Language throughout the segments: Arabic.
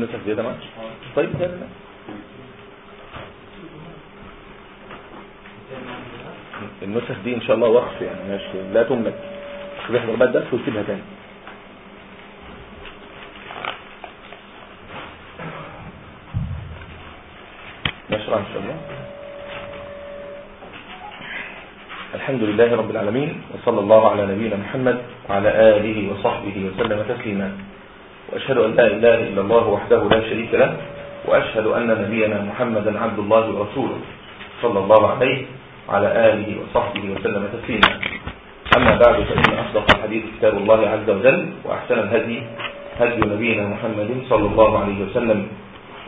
نسخ زيادة معك طيب لا النسخ دي إن شاء الله وقف يعني ماشي. لا تملك. بيحضر بقى الدرس ويسيبها تاني. نشرع إن شاء الله. الحمد لله رب العالمين وصلى الله على نبينا محمد وعلى آله وصحبه وسلم تسليما. وأشهد أن لا إله إلا الله وحده لا شريك له وأشهد أن نبينا محمدا عبد الله ورسوله صلى الله عليه وعلى آله وصحبه وسلم تسليما. أما بعد فإن أصدق الحديث كتاب الله عز وجل وأحسن الهدي هدي نبينا محمد صلى الله عليه وسلم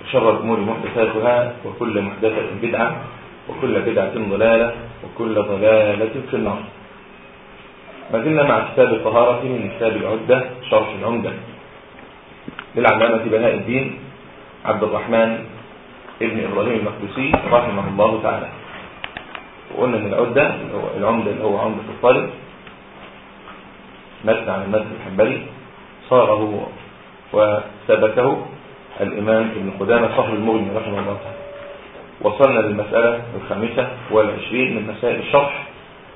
وشر الأمور محدثاتها وكل محدثة بدعة وكل بدعة ضلالة وكل ضلالة في النار. ما زلنا مع كتاب الطهارة من كتاب العدة شرح العمدة. للعلامة بناء الدين عبد الرحمن ابن إبراهيم المقدسي رحمه الله تعالى. وقلنا إن العدة اللي هو العمدة اللي هو عمدة الطالب متن عن المذهب الحنبلي صاغه وثبته الإمام ابن قدامة صاحب المغني رحمه الله تعالى. وصلنا للمسألة الخامسة والعشرين من مسائل الشرح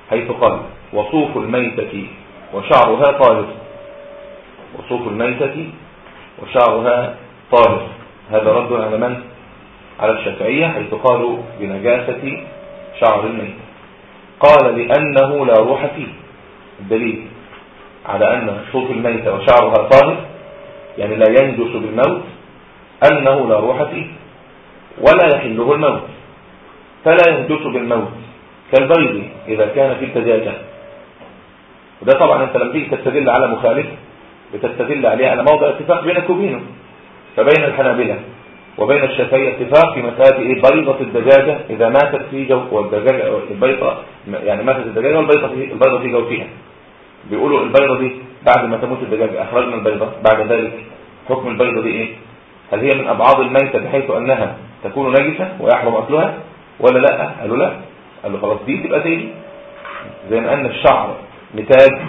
حيث قال وصوف الميتة وشعرها طاهر وصوف الميتة وشعرها طاهر. هذا رد على من؟ على الشافعية حيث قالوا بنجاسة شعر الميت قال لأنه لا روح فيه. الدليل على أن صوف الميتة وشعرها طاهر يعني لا ينجس بالموت أنه لا روح فيه ولا يحله الموت. فلا ينجس بالموت كالبيض إذا كان في التجاجة. وده طبعا أنت لما تيجي تستدل على مخالف بتستدل عليه على موضع اتفاق بينك وبينه فبين الحنابلة وبين الشافعية اتفاق في مسألة إيه؟ بيضة الدجاجة إذا ماتت في جو والدجاجة البيضة يعني ماتت الدجاجة والبيضة في البيضة في جوفها. بيقولوا البيضة دي بعد ما تموت الدجاجة أخرجنا البيضة بعد ذلك حكم البيضة دي إيه؟ هل هي من أبعاض الميتة بحيث أنها تكون نجسة ويحرم أكلها ولا لأ؟ قالوا لأ. قالوا خلاص دي تبقى تاني. زي ما أن الشعر نتاج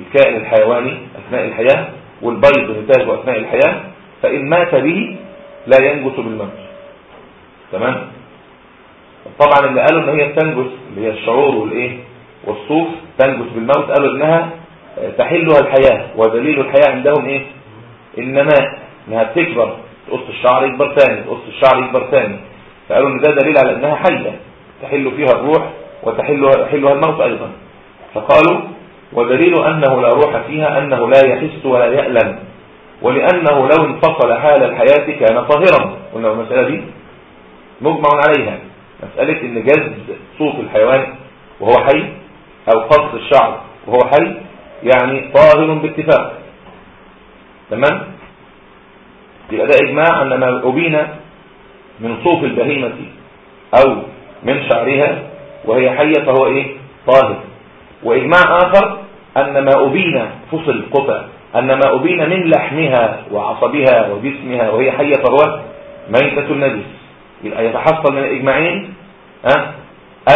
الكائن الحيواني أثناء الحياة والبيض نتاجه أثناء الحياة فإن مات به لا ينجس بالموت. تمام؟ طبعا اللي قالوا إن هي تنجس اللي هي الشعور والإيه؟ والصوف تنجس بالموت قالوا إنها تحلها الحياة ودليل الحياة عندهم إيه؟ النماء إنها بتكبر تقص الشعر يكبر تاني تقص الشعر يكبر تاني. فقالوا إن ده دليل على إنها حية تحل فيها الروح وتحلها الموت أيضا. فقالوا ودليل أنه لا روح فيها أنه لا يحس ولا يألم. ولأنه لو انفصل حال الحياة كان طاهرا. قلنا المسألة دي مجمع عليها. مسألة إن جز صوت الحيوان وهو حي أو قص الشعر وهو حي يعني طاهر باتفاق. تمام؟ يبقى ده إجماع أن ما أبين من صوف البهيمة أو من شعرها وهي حية فهو إيه؟ طاهر. وإجماع آخر أن ما أبين فصل قطع أن ما أبين من لحمها وعصبها وجسمها وهي حية فهو ميتة النجس. يبقى يتحصل من الإجماعين أه؟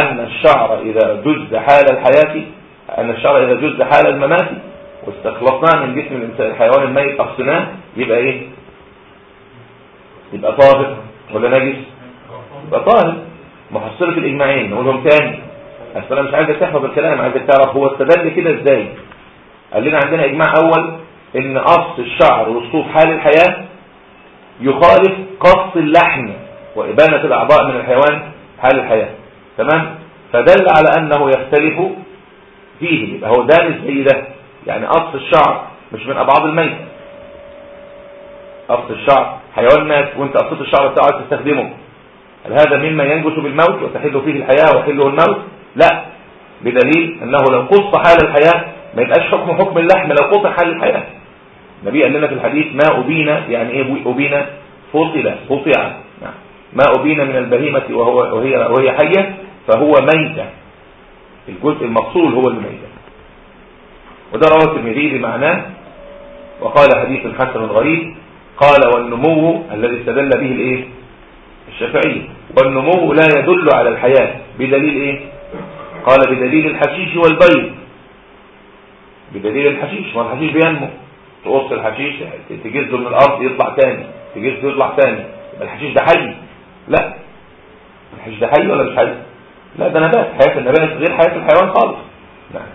أن الشعر إذا جز حال الحياة أن الشعر إذا جز حال الممات واستخلصناه من جسم الإنسان الحيوان الميت أفصناه يبقى إيه؟ يبقى طاهر ولا نجس؟ يبقى طاهر محصلة الإجماعين نقولهم تاني. أصل أنا مش عايزك تحفظ الكلام عايزك تعرف هو استدل كده إزاي. قال لنا عندنا إجماع أول إن قص الشعر والصوف حال الحياة يخالف قص اللحم وإبانة الأعضاء من الحيوان حال الحياة. تمام؟ فدل على أنه يختلف فيه. يبقى هو ده مش زي ده؟ يعني قص الشعر مش من أبعاد الميت. قص الشعر حيوان مات وأنت قصيت الشعر بتاعه تستخدمه. هل هذا مما ينجس بالموت وتحل فيه الحياة ويحله الموت؟ لا بدليل أنه لو قص حال الحياة ما يبقاش حكم حكم اللحم لو قطع حال الحياة. النبي قال لنا في الحديث ما أبين يعني إيه أبين؟ فصل قطع نعم. ما أبين من البهيمة وهو وهي وهي حية فهو ميتة. الجزء المفصول هو الميتة. وده رواه الترمذي بمعناه وقال حديث حسن غريب قال والنمو الذي استدل به الإيه؟ الشافعي. والنمو لا يدل على الحياة. بدليل إيه؟ قال بدليل الحشيش والبيض. بدليل الحشيش ما الحشيش بينمو. تقص الحشيش تجزه من الأرض يطلع تاني تجيش تطلع ثاني يبقى الحشيش ده حي؟ لا. الحشيش ده حي ولا مش حي؟ لا ده نبات. حياة النبات غير حياة الحيوان خالص. نعم.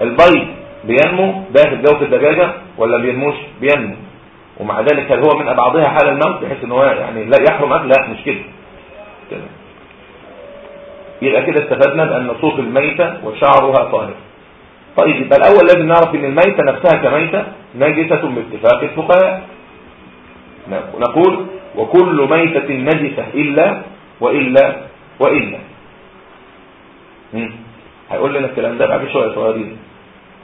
البيض بينمو داخل جوف الدجاجة ولا بينموش؟ بينمو. ومع ذلك هل هو من أبعضها حال الموت؟ بحيث إن هو يعني لا يحرم أكل؟ لا مش كده. كده. يبقى كده استفدنا بأن صوف الميتة وشعرها طاهر طيب يبقى الأول لازم نعرف أن الميتة نفسها كميتة نجسة باتفاق الفقهاء. نقول وكل ميتة نجسة إلا وإلا وإلا. هيقول لنا الكلام ده بعد شوية صغيرين.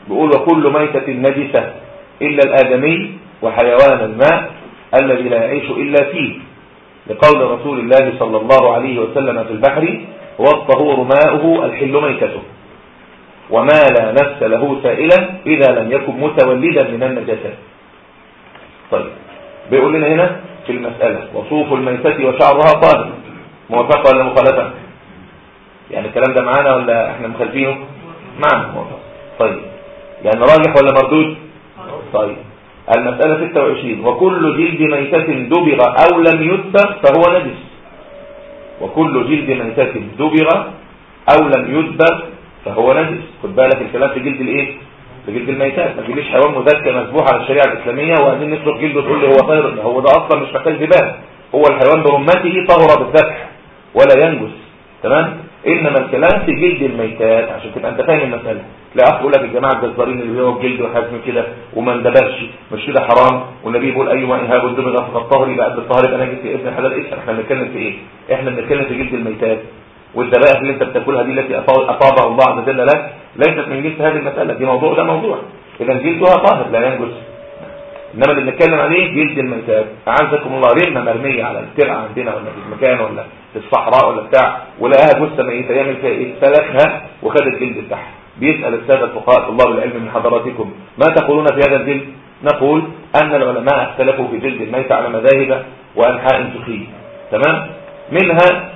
بيقول وكل ميتة نجسة إلا الآدمي وحيوان الماء الذي لا يعيش إلا فيه. لقول رسول الله صلى الله عليه وسلم في البحر والطهور ماؤه الحل ميتته. وما لا نفس له سائلا إذا لم يكن متولدا من النجاسات طيب بيقول لنا هنا في المسألة وصوف الميتة وشعرها طاهر موافقة ولا مخالفة؟ يعني الكلام ده معانا ولا إحنا مخالفينه؟ معنا موافقة. طيب يعني راجح ولا مردود؟ طيب المسألة 26 وكل جلد ميتة دبغ أو لم يدبغ فهو نجس. وكل جلد ميتة دبغ أو لم يدبغ فهو نجس. خد بالك الكلام في جلد الإيه؟ في جلد الميتات. ما تجيبليش حيوان مذكى مسبوح على الشريعة الإسلامية وعايزين نسلق جلده تقول لي هو طاهر. هو ده أصلا مش محتاج ذباب. هو الحيوان برمته طهر بالذبح ولا ينجس. تمام؟ إنما الكلام في جلد الميتات عشان تبقى أنت فاهم المسألة. لا أخ يقول لك الجماعة الجزارين اللي بيبيعوا جلد وحزم كده وما اندبرش مش كده حرام؟ والنبي بيقول أيوه انهاب الدم فقد الطهر يبقى قد الطهر نجس يا ابن الحلال اسال إحنا بنتكلم في إيه؟ إحنا بنتكلم في جلد الميتات. والذبائح اللي أنت بتاكلها دي التي اطابها الله عز وجل لك ليست من جنس هذه المسألة. دي موضوع ده موضوع. إذا جلدها طاهر لا ينجس. إنما اللي بنتكلم عليه جلد الميتات أعزكم الله رمه مرمية على الترعه عندنا ولا في المكان ولا في الصحراء ولا بتاع ولقاها جثة ميتة. يعمل فيها إيه؟ سلخها وخد الجلد بتاعها بيسأل الساده الفقهاء طلاب العلم من حضراتكم ما تقولون في هذا الجلد؟ نقول أن العلماء اختلفوا في جلد الميت على مذاهب وأنحاء فقهيه تمام؟ منها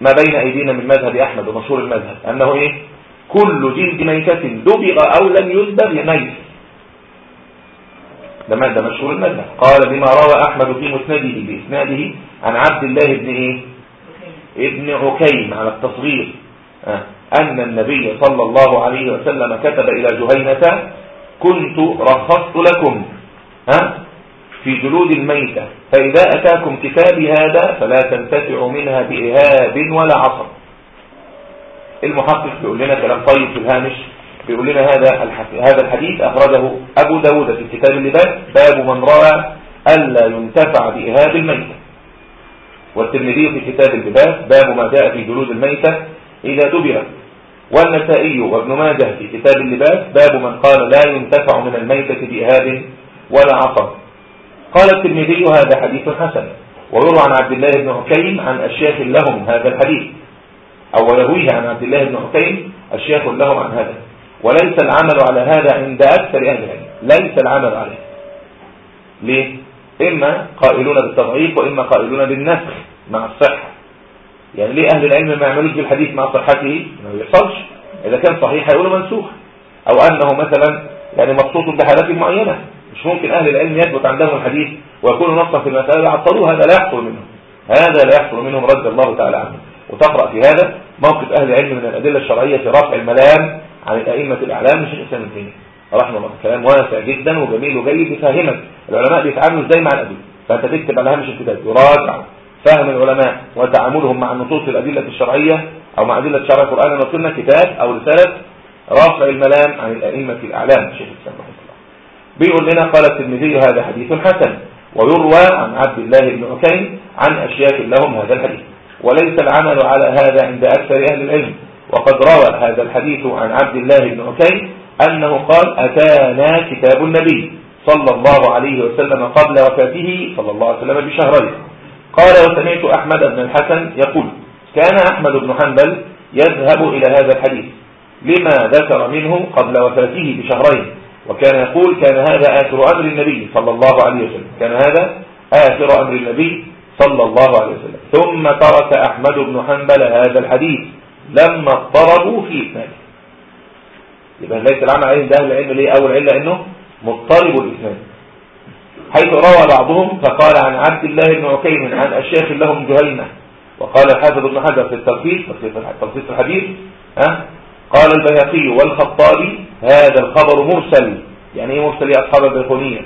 ما بين أيدينا من مذهب أحمد ومشهور المذهب أنه إيه؟ كل جلد ميتة دبغ أو لم يدبغ ميت. ده ده مشهور المذهب. قال بما روى أحمد في مسنده بإسناده عن عبد الله بن إيه؟ ابن عكيم على التصغير آه. أن النبي صلى الله عليه وسلم كتب إلى جهينة كنت رخصت لكم ها في جلود الميتة فإذا أتاكم كتابي هذا فلا تنتفعوا منها بإهاب ولا عصب. المحقق بيقول لنا كلام طيب في الهامش. بيقول لنا هذا هذا الحديث أخرجه أبو داود في كتاب اللباس باب من رأى ألا ينتفع بإهاب الميتة. والترمذي في كتاب اللباس باب ما جاء في جلود الميتة إذا دبر. والنسائي وابن ماجه في كتاب اللباس باب من قال لا ينتفع من الميتة بإهاب ولا عصب قال الترمذي هذا حديث حسن. ويروى عن عبد الله بن عكيم عن أشياخ لهم هذا الحديث. أو يرويه عن عبد الله بن عكيم الشيخ لهم عن هذا. وليس العمل على هذا عند أكثر أهل العلم. ليس العمل عليه. ليه؟ إما قائلون بالتضعيف وإما قائلون بالنسخ مع الصحة. يعني ليه أهل العلم ما يعملوش بالحديث مع صحته؟ ما يحصلش. إذا كان صحيح هيقولوا منسوخ. أو أنه مثلا يعني مبسوط بحالات معينة. مش ممكن أهل العلم يثبت عندهم الحديث ويكون نصا في المسألة يعطلوه هذا لا يحصل منهم. هذا لا يحصل منهم رد الله تعالى عنه. وتقرأ في هذا موقف أهل العلم من الأدلة الشرعية في رفع الملام عن الأئمة الأعلام مش الإسلام الديني. رحمه الله كلام واسع جدا وجميل وجيد يفهمك العلماء بيتعاملوا إزاي مع الأدلة؟ فأنت تكتب على هامش الكتاب يراجع فهم العلماء وتعاملهم مع النصوص الأدلة الشرعية أو مع أدلة شرع القرآن والسنة كتاب أو رسالة رفع الملام عن الأئمة الأعلام شيخ الإسلام رحمه الله. بيقول لنا قال الترمذي هذا حديث حسن ويروى عن عبد الله بن عكيم عن أشياخ لهم هذا الحديث. وليس العمل على هذا عند أكثر أهل العلم. وقد روى هذا الحديث عن عبد الله بن عكيم أنه قال أتانا كتاب النبي صلى الله عليه وسلم قبل وفاته صلى الله عليه وسلم بشهرين. قال وسمعت أحمد بن الحسن يقول كان أحمد بن حنبل يذهب إلى هذا الحديث لما ذكر منه قبل وفاته بشهرين. وكان يقول كان هذا آخر أمر النبي صلى الله عليه وسلم. كان هذا آخر أمر النبي صلى الله عليه وسلم. ثم ترك أحمد بن حنبل هذا الحديث. لما اضطربوا في إسناده. يبقى ليس العمل عليه ده العلم ليه أول علة؟ إنه مضطرب الإسناد. حيث روى بعضهم فقال عن عبد الله بن عكيم عن أشياخ لهم جهينة وقال الحافظ بن حجر في التلخيص تلخيص الحديث ها؟ قال البيهقي والخطابي هذا الخبر مرسل. يعني إيه مرسل يا أصحاب البيقونيه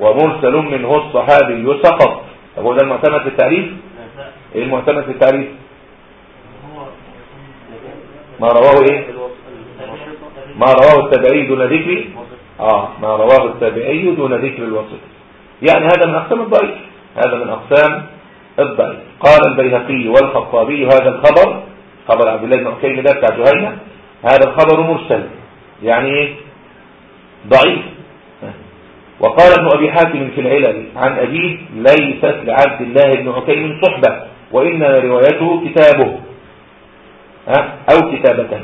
ومرسل منه الصحابي سقط طب هو ده المعتمد في التعريف؟ إيه المعتمد في التعريف؟ ما رواه إيه؟ ما رواه التابعي دون ذكر آه ما رواه التابعي دون ذكر الوسط يعني هذا من أقسام الضعيف هذا من أقسام الضعيف. قال البيهقي والخطابي هذا الخبر خبر عبد الله بن عكيم ده بتاع جهينة هذا الخبر مرسل. يعني إيه؟ ضعيف. وقال ابن أبي حاتم في العلل عن أبيه ليست لعبد الله بن عكيم صحبة وإنما روايته كتابه. أو كتابته.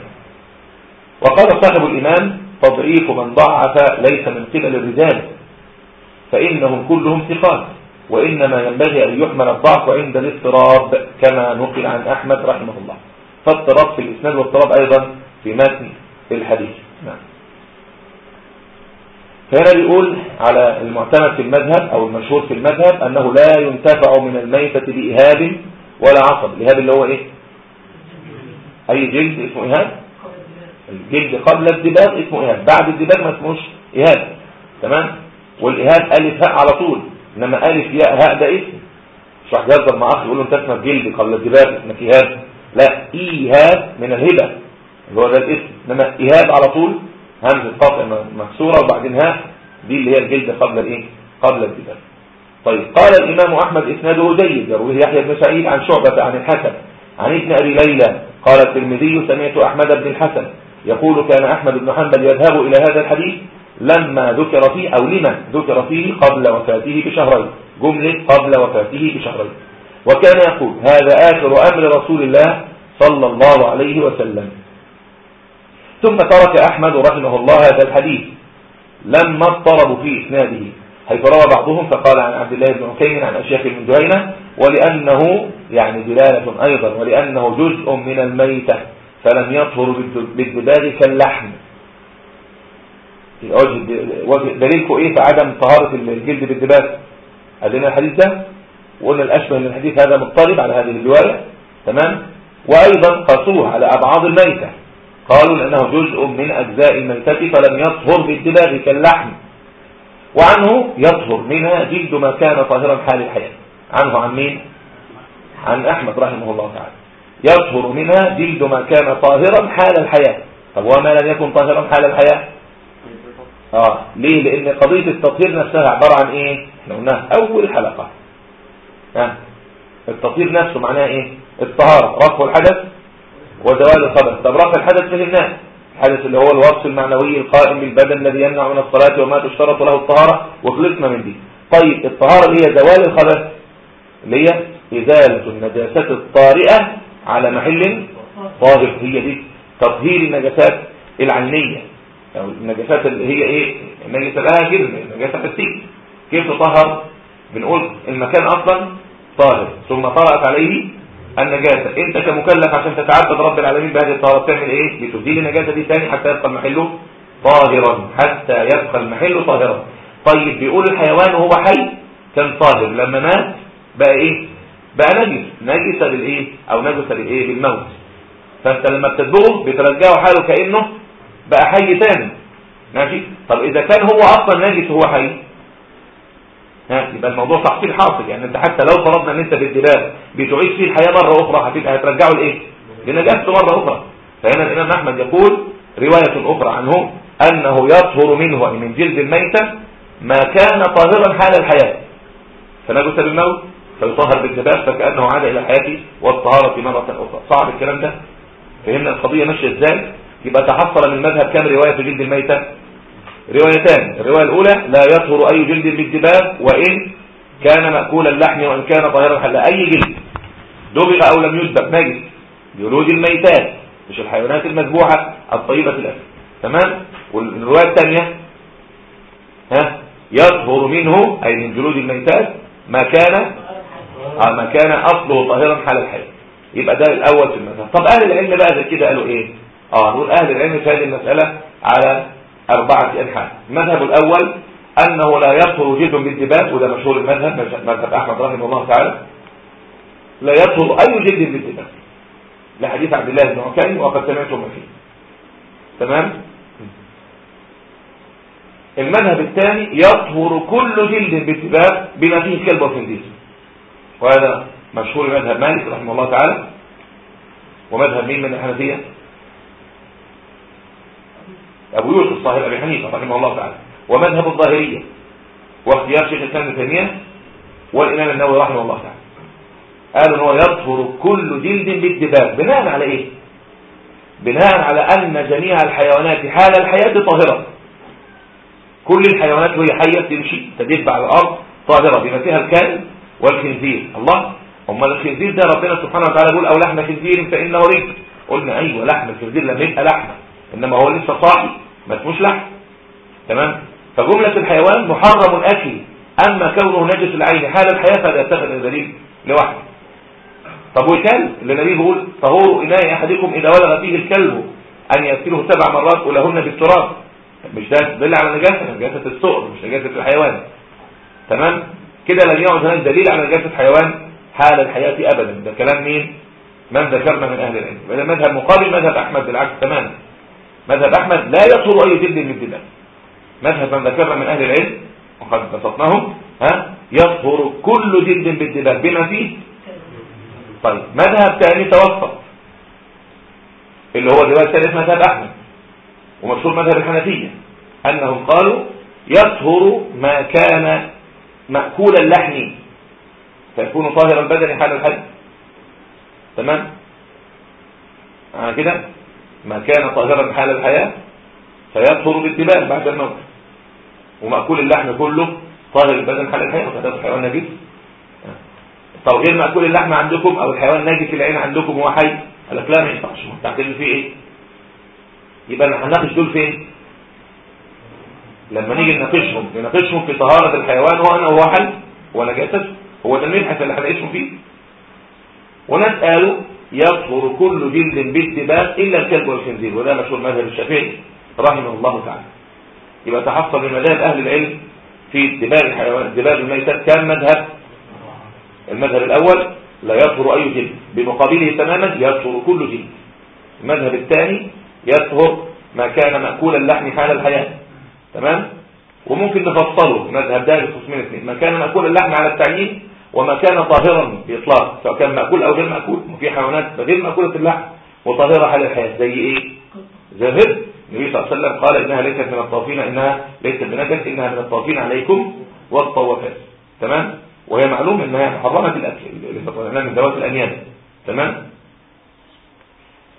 وقال صاحب الإمام تضعيف من ضعف ليس من قبل الرجال فإنهم كلهم ثقات وإنما ينبغي أن يحمل الضعف عند الاضطراب كما نقل عن أحمد رحمه الله. فاضطراب في الإسناد واضطراب أيضا في متن الحديث. نعم. فهنا بيقول على المعتمد في المذهب أو المشهور في المذهب أنه لا ينتفع من الميتة بإهاب ولا عصب. الإهاب اللي هو إيه؟ أي جلد اسمه إهاب الجلد قبل الدباغ اسمه إهاب بعد الدباغ ما اسموش إهاب تمام؟ والإهاب ألف هاء على طول إنما ألف ياء هاء ده اسم. مش واحد يهزر مع أخ يقول له أنت اسمك جلد قبل الدباغ اسمك إهاب لا إيهاب من الهبة اللي هو ده الاسم. إنما إهاب على طول همزة قطع مكسورة وبعدين ها دي اللي هي الجلد قبل الإيه؟ قبل الدباغ. طيب قال الإمام أحمد إسناده جيد يرويه يحيى بن سعيد عن شعبة عن الحسن عن ابن أبي ليلى قال الترمذي سمعت أحمد بن الحسن يقول كان أحمد بن حنبل يذهب إلى هذا الحديث لما ذكر فيه أو لما ذكر فيه قبل وفاته بشهرين. جملة قبل وفاته بشهرين. وكان يقول هذا آخر أمر رسول الله صلى الله عليه وسلم. ثم ترك أحمد رحمه الله هذا الحديث. لما اضطربوا في إسناده. حيث روى بعضهم فقال عن عبد الله بن عكيم عن أشياخ من جهينة ولأنه يعني دلالة أيضا ولأنه جزء من الميتة فلم يطهر بالدباغ كاللحم. دليلكم إيه في عدم طهارة الجلد بالدباغ أدينا الحديث ده؟ وقلنا الأشبه من الحديث هذا مضطرب على هذه الرواية. تمام؟ وأيضا قصوه على أبعاض الميتة. قالوا لأنه جزء من أجزاء الميتة فلم يطهر بالدباغ كاللحم. وعنه يطهر منها جلد ما كان طاهرا حال الحياة. عنه عن مين؟ عن أحمد رحمه الله تعالى. يطهر منها جلد ما كان طاهرا حال الحياة. طب وما لم يكن طاهرا حال الحياة؟ آه. ليه؟ لأن قضية التطهير نفسها عبارة عن إيه؟ إحنا قلناها أول حلقة. آه. التطهير نفسه معناه إيه؟ الطهارة. رفع الحدث وزوال الخبث طب رفع الحدث فهمناه. الحدث اللي هو الوصف المعنوي القائم بالبدن الذي يمنع من الصلاة وما تشترط له الطهارة وخلصنا من دي. طيب الطهارة اللي هي زوال الخبث اللي هي إزالة النجاسات الطارئة على محل طاهر هي دي تطهير النجاسات العينية. أو النجاسات اللي هي إيه؟ النجاسة لها جرم النجاسة حسية. كيف تطهر؟ بنقول المكان أصلا طاهر ثم طرأت عليه النجاسة. إنت كمكلف عشان تتعبد رب العالمين بهذه الطهارة تعمل إيه؟ بتزيل النجاسة دي تاني حتى يبقى المحل طاهرا حتى يبقى المحل طاهرا. طيب بيقول الحيوان وهو حي كان طاهر. لما مات بقى إيه؟ بقى نجس. نجس بالايه أو نجس بالايه بالموت فأنت لما بتدبغه بترجعه حاله كأنه بقى حي تاني. ماشي؟ طب إذا كان هو أصلا نجس وهو حي. يبقى الموضوع تحصيل حاصل يعني انت حتى لو فرضنا ان انت بالدباب بتعيد فيه الحياة مرة أخرى هتبقى هترجعه لإيه؟ لنجاسته مرة أخرى. فهنا الإمام أحمد يقول رواية أخرى عنه أنه يطهر منه أي من جلد الميتة ما كان طاهرا حال الحياة. فنجس بالموت فيطهر بالدباب فكأنه عاد إلى الحياة والطهارة مرة أخرى. صعب الكلام ده. فهمنا القضية ماشية إزاي؟ يبقى تحصل من المذهب كم رواية في جلد الميتة؟ روايتان. الرواية الأولى لا يطهر أي جلد بالدباب وإن كان مأكول اللحم وإن كان طاهرا حلا أي جلد. دبغ أو لم يدبغ. نجس جلود الميتات مش الحيوانات المذبوحة الطيبة الأكل. تمام؟ والرواية الثانية ها يطهر منه أي من جلود الميتات ما كان آه ما كان أصله طاهرا حال الحياة يبقى ده الأول في المذهب طب أهل العلم بقى زي كده قالوا إيه؟ آه نقول أهل العلم في هذه المسألة على أربعة أنحاء المذهب الأول أنه لا يطهر جلد بالدباب وده مشهور المذهب مذهب أحمد رحمه الله تعالى. لا يطهر أي جلد بالدباب لحديث عبد الله بن عكيم وقد سمعتم فيه. تمام؟ المذهب الثاني يطهر كل جلد بالدباب بما فيه كلب وخنزير وهذا مشهور مذهب مالك رحمه الله تعالى ومذهب مين من الحنفية؟ أبو يوسف صاحب أبي حنيفة رحمه الله تعالى ومذهب الظاهرية واختيار شيخ الإسلام ابن تيمية والإمام النووي رحمه الله تعالى. قالوا أنه يطهر كل جلد بالدباب بناء على إيه؟ بناء على أن جميع الحيوانات حال الحياة طاهرة. كل الحيوانات وهي حية تمشي تدب على الأرض طاهرة بما فيها الكائن والخنزير. الله امال الخنزير ده ربنا سبحانه وتعالى يقول أو لحم خنزير فإنه ريق قلنا أيوه لحم الخنزير لما يبقى لحمة. إنما هو لسه صاحي ما اسموش لحم. تمام؟ فجملة الحيوان محرم الأكل أما كونه نجس العين. حال الحياة فهذا يتخذ الدليل لوحده. طب والكلب اللي النبي بيقول طهور إناء أحدكم إذا ولغ فيه الكلب أن يغسله سبع مرات ولهن بالتراب مش ده دليل على نجاسة؟ نجاسة السؤر مش نجاسة الحيوان. تمام؟ كده لم يعد هناك دليل على نجاسة الحيوان حال الحياة أبدا. ده كلام مين؟ من ذكرنا من أهل العلم. هذا مذهب مقابل مذهب أحمد بالعكس تماما. مذهب أحمد لا يطهر أي جلد من الدماء مذهب من ذكرنا من أهل العلم وقد بسطناهم ها يطهر كل جلد بالدماء بما فيه. طيب مذهب ثاني توسط اللي هو الرواية الثالث مذهب أحمد ومشهور مذهب الحنفية أنهم قالوا يطهر ما كان مأكول اللحم فيكون طاهر البدن حال الحج. تمام؟ آه كده؟ ما كان طاهرا حال الحياة فيطهر بالدماء بعد الموت. ومأكول اللحم كله طاهر البدن حال الحياة وهذا الحيوان نجس. غير مأكول اللحم عندكم أو الحيوان نجس العين عندكم هو حي؟ قال لك لا ما ينفعش. تعتبر فيه إيه؟ يبقى هنناقش دول فين؟ لما نيجي نناقشهم نناقشهم في طهارة الحيوان وأنا هو حي ونجاسته هو ده المبحث اللي هنعيشه فيه. قالوا يطهر كل جلد باتباع إلا الكلب والخنزير وده مشهور مذهب الشافعي رحمه الله تعالى. يبقى تحصل من مذاهب أهل العلم في اتباع الحيوان اتباع الميتات كان مذهب. المذهب الأول لا يطهر أي جلد بمقابله تماما يطهر كل جلد. المذهب الثاني يطهر ما كان مأكول اللحم حال الحياة. تمام؟ وممكن نفصله مذهب ده قسمين اثنين ما كان مأكول اللحم على التعيين وما كان طاهرا بإطلاق سواء كان مأكول أو غير مأكول وفي حيوانات غير مأكولة اللحم وطاهرة حال الحياة زي إيه؟ زي النبي صلى الله عليه وسلم قال إنها ليست من الطوافين إنها ليست بنجس إنها من الطوافين عليكم والطوافات تمام؟ وهي معلوم إنها محرمة الأكل اللي من ذوات الأنياب تمام؟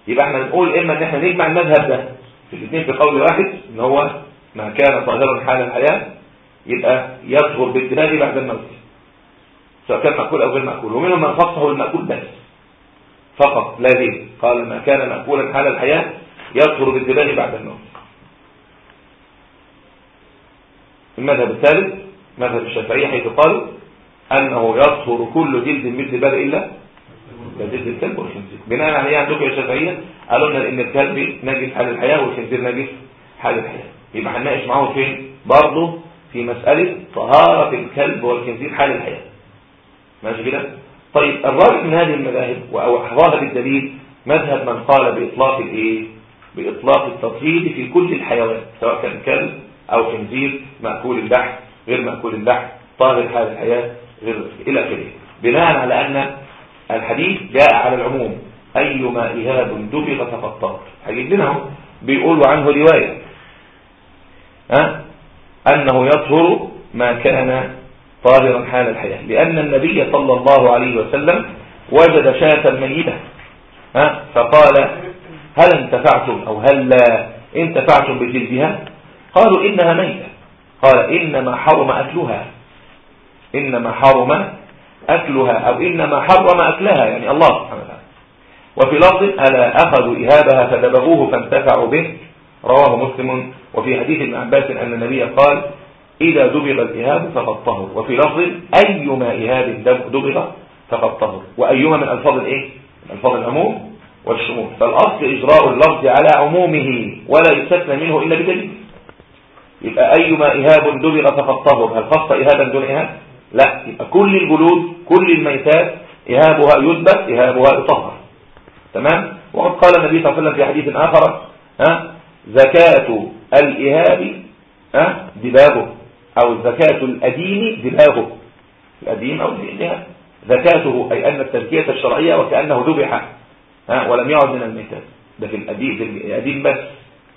يبقى إحنا نقول إما إن إحنا نجمع المذهب ده في الاثنين في قول واحد إن هو ما كان طاهرا حال الحياة يبقى يطهر بالدماغ بعد الموت سواء كان مأكول أو غير مأكول ومنهم من خصه المأكول بس. فقط لا غير. قال ما كان مأكولا حال الحياة يطهر بالدماغ بعد الموت. المذهب الثالث مذهب الشافعية حيث قالوا أنه يطهر كل جلد بالدماغ إلا جلد الكلب والخنزير. بناء على إيه عندكم يا شافعية قالوا لنا إن الكلب نجس حال الحياة والخنزير نجس حال الحياة. يبقى هنناقش معاهم فين؟ برضه في مسألة طهارة الكلب والخنزير حال الحياة. ماشي كده طيب الراجح من هذه المذاهب أو احضارها بالدليل مذهب من قال بإطلاق الإيه؟ بإطلاق التطهير في كل الحيوانات سواء كان كلب أو خنزير مأكول اللحم غير مأكول اللحم طاهر حال الحياة غير إلى آخره. بناء على أن الحديث جاء على العموم أيما اهاب دبغ فقد طهر هجيب لنا بيقولوا عنه رواية ها؟ أنه يطهر ما كان طاهرا حال الحياة. لأن النبي صلى الله عليه وسلم وجد شاة ميتة. ها؟ فقال هل انتفعتم؟ أو هل لا؟ انتفعتم بجلدها؟ قالوا إنها ميتة. قال إنما حرم أكلها. إنما حرم أكلها. أو إنما حرم أكلها. يعني الله سبحانه وتعالى. وفي لفظ ألا أخذوا إهابها فدبغوه فانتفعوا به. رواه مسلم. وفي حديث ابن عباس أن النبي قال إذا دبغ الإهاب فقد طهر وفي لفظ أيما إهاب دبغ فقد طهر وأيما من ألفاظ الإيه؟ من ألفاظ العموم والشمول فالأصل إجراء اللفظ على عمومه ولا يستثنى منه إلا بدليل. يبقى أيما إهاب دبغ فقد طهر هل خص إهابا دون إهاب؟ لا. يبقى كل الجلود كل الميتات إهابها يدبت إهابها يطهر. تمام؟ وقد قال النبي صلى الله عليه وسلم في حديث آخر ها زكاة الإهاب ها دباغه أو زكاة الأدين دباغه الأدين أو الإهاب زكاته أي أن التزكية الشرعية وكأنه ذبح. ولم يعد من الميتات ده في الأدين, الأدين بس.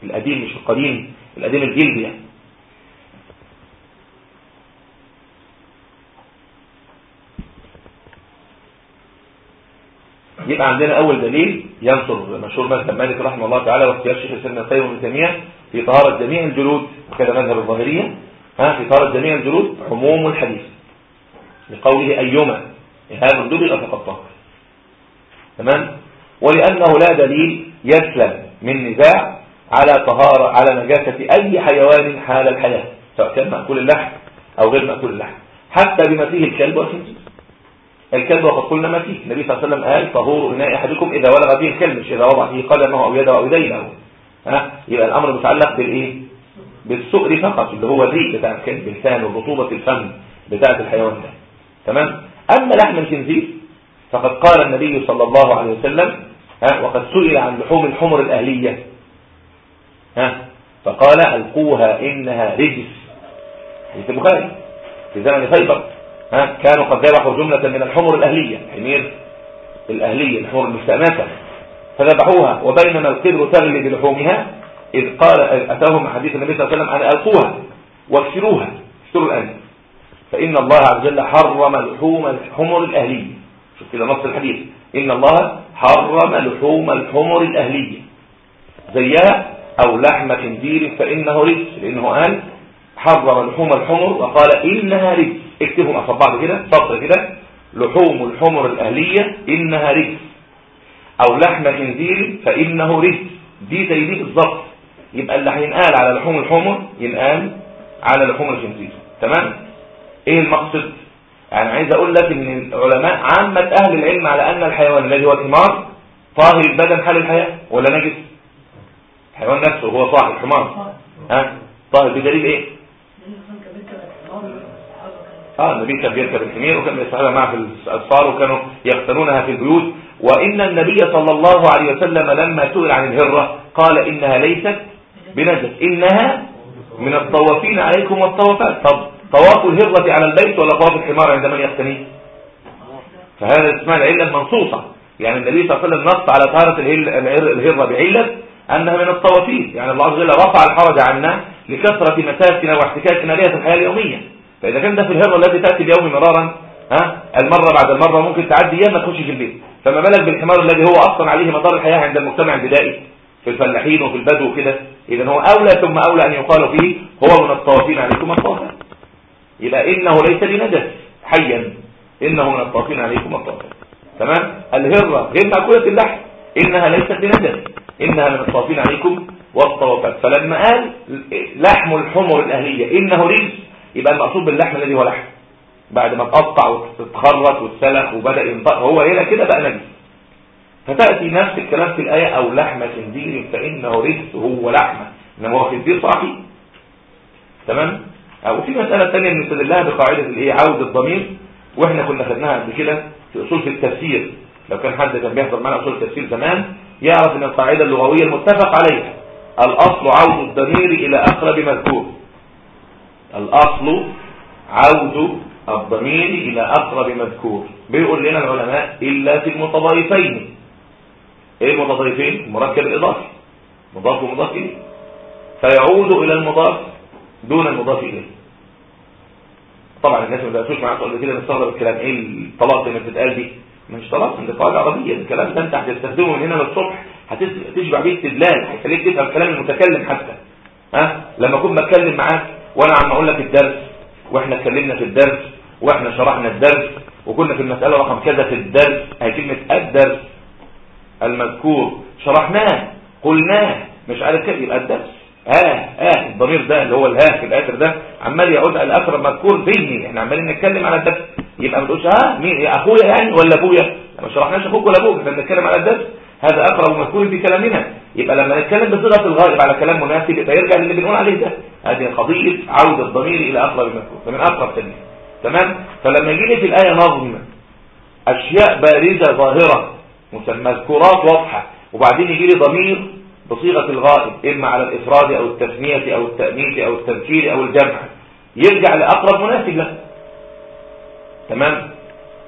الأدين مش القديم. الأدين الجلد يعني. يبقى عندنا أول دليل ينصر مشهور مذهب مالك رحمه الله تعالى واختيار شيخ السنة القيم وابن تيمية في طهارة جميع الجلود وكذا مذهب الظاهرية. ها في طهارة جميع الجلود عموم الحديث لقوله أيما هذا الدبغ فقد طهر تمام؟ ولأنه لا دليل يسلم من نزاع على طهارة على نجاسة أي حيوان حال الحياة سواء كان مأكول اللحم أو غير مأكول اللحم حتى بما فيه الكلب والخنزير الكلب وقد قلنا ما فيه. النبي صلى الله عليه وسلم قال طهور إناء أحدكم إذا ولغ فيه الكلب مش إذا وضع فيه قدمه أو يده أو يديه ها يبقى الأمر متعلق بالإيه؟ بالسؤر فقط اللي هو الريق بتاع الكلب اللسان ورطوبة الفم بتاعة الحيوان ده. تمام؟ أما لحم الخنزير فقد قال النبي صلى الله عليه وسلم ها وقد سئل عن لحوم الحمر الأهلية. ها؟ فقال ألقوها إنها رجس. حديث البخاري. في زمن خيبر ها كانوا قد ذبحوا جملة من الحمر الأهلية. حمير الأهلية الحمر المستأنسة. فذبحوها وبينما القدر تغلي بلحومها إذ قال أتاهم حديث النبي صلى الله عليه وسلم أن ألقوها واكسروها اكسروا الأنف فإن الله عز وجل حرم لحوم الحمر الأهلية شوف كده نص الحديث. إن الله حرم لحوم الحمر الأهلية زيها أو لحم خنزير فإنه رجس لأنه قال حرم لحوم الحمر وقال إنها رجس. اكتبوا مع بعض كده سطر كده. لحوم الحمر الأهلية إنها رجس. أو لحم خنزير فإنه رجس. دي زي دي بالظبط. يبقى اللي هينقال على لحوم الحمر ينقال على لحوم الخنزير. تمام؟ إيه المقصد؟ يعني عايز أقول لك إن العلماء عامة أهل العلم على أن الحيوان الذي هو الحمار طاهر البدن حال الحياة ولا نجس؟ الحيوان نفسه هو طاهر الحمار ها؟ طاهر بدليل إيه؟ آه النبي كان بيركب الحمير وكان بيستعملها معه في الصار وكانوا يقتنونها في البيوت. وإن النبي صلى الله عليه وسلم لما سئل عن الهرة قال إنها ليست بنجس إنها من الطوافين عليكم والطوافات. طب طواف الهرة على البيت ولا طواف الحمار عند من يقتنيه فهذا اسمها العلة المنصوصة. يعني النبي صلى الله عليه وسلم نص على طهارة الهرة بعلة أنها من الطوافين. يعني الله عز وجل رفع الحرج عنا لكثرة مساكنا واحتكاكنا بها في الحياة اليومية. فإذا كان ده في الهرة التي تأتي اليوم مرارا ها المرة بعد المرة ممكن تعدي أيام ما تخش في البيت. فما بالك بالحمار الذي هو أصلا عليه مدار الحياة عند المجتمع البدائي؟ في الفلاحين وفي البدو وكده. إذا هو أولى ثم أولى أن يقال فيه هو من الطوافين عليكم الطوافات يبقى إنه ليس بنجس حيا. إنه من الطوافين عليكم الطوافات تمام؟ الهرة غير مأكولة اللحم إنها ليست بنجس. إنها من الطوافين عليكم. والطوافات فلما قال لحم الحمر الأهلية إنه رجس يبقى المقصود باللحم الذي هو لحم. بعد ما تقطع وتتخرط وتسلخ وبدأ ينطق هو هنا كده بقى نجس. فتأتي نفس الكلام في الآية أو لحم خنزير فإنه رجس هو لحمة إنما هو خنزير صافي. تمام؟ أو في مسألة ثانية بنستدلها بقاعدة الإيه عودة الضمير وإحنا كنا خدناها قبل كده في أصول في التفسير. لو كان حد كان بيحضر معنا أصول التفسير زمان يعرف أن القاعدة اللغوية المتفق عليها. الأصل عود الضمير إلى أقرب مذكور. الأصل عود الضمير إلى أقرب مذكور. بيقول لنا العلماء إلا في المتضايفين. إيه المتضايفين؟ المركب الإضافي مضاف ومضاف إليه. فيعود إلى المضاف دون المضاف إليه. طبعا الناس ما بقتوش معاك تقول كده نستغرب الكلام. إيه الطلاق اللي بتتقال دي؟ مش طلاق. دي قاعدة عربيه الكلام ده أنت هتستخدمه من هنا للصبح. هتشبع بيه استدلال. هيخليك تفهم كلام المتكلم حتى. ها؟ لما أكون بتكلم معاك وأنا عم أقول لك الدرس وإحنا اتكلمنا في الدرس وإحنا شرحنا الدرس وكنا في المسألة رقم كذا في الدرس هي كلمه الدرس. المذكور. شرحناه قلناه مش عارف كده يبقى الدرس. ها ها الضمير ده اللي هو الها في الآخر ده عمال يعود على الاقرب مذكور ذهني. إحنا عمالين نتكلم على الدرس. يبقى ما تقولش ها مين؟ يا أخويا يعني ولا أبويا؟ ما شرحناش أخوك ولا أبوك إحنا بنتكلم على الدرس. هذا أقرب مذكور في كلامنا. يبقى لما نتكلم بصيغة الغائب على كلام مناسب يبقى يرجع للي بنقول عليه ده. هذه قضية عودة الضمير إلى أقرب المذكور. فمن أقرب تنبيه تمام؟ فلما يجي في الآية نظم أشياء بارزة ظاهرة. مذكورات واضحة. وبعدين يجي لي ضمير بصيغة الغائب إما على الافراد أو التثنيه أو التأنيث أو التذكير أو الجمع. يرجع لأقرب مناسب له. تمام؟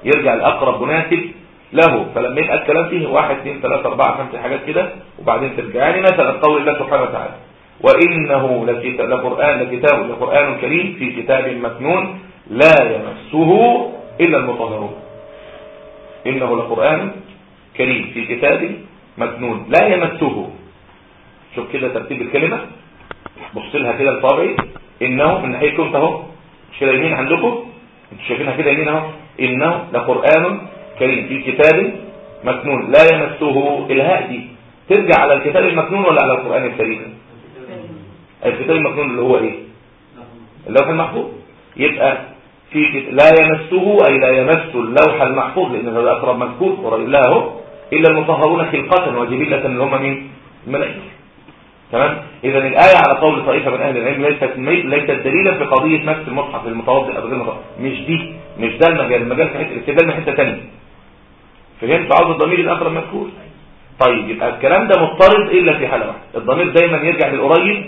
يرجع لأقرب مناسب له. فلما يبقى الكلام فيه واحد اثنين ثلاثة أربعة خمسة حاجات كده وبعدين ترجع يعني مثلا قول الله سبحانه وتعالى وإنه لقرآن لكتاب لقرآن كريم في كتاب مكنون لا يمسه إلا المطهرون. إنه لقرآن كريم في كتاب مكنون لا يمسه شوف كده ترتيب الكلمة. بص لها كده الطابعي إنه من ناحية كنت أهو. مش كده يمين عندكم؟ أنتوا شايفينها كده يمين أهو. إنه لقرآن كريم في كتاب مكنون لا يمسه الهاء دي ترجع على الكتاب المكنون ولا على القرآن الكريم؟ الكتاب المكنون اللي هو إيه؟ اللوح المحفوظ. يبقى في لا يمسه أي لا يمس اللوح المحفوظ لأن هذا أقرب مذكور. قرأ له إلا المطهرون خلقة وجبلة اللي هم مين الملائكة تمام؟ إذا الآية على قول طائفة من أهل العلم ليست ليست دليلا في قضية مس المصحف المتوضئ أو غير مش دي مش ده المجال. المجال في حتة الاستدلال من حتة ثانية فهمت؟ عاوز الضمير الأقرب مذكور طيب يبقى الكلام ده مضطرد إلا في حالة واحدة الضمير دايما يرجع للقريب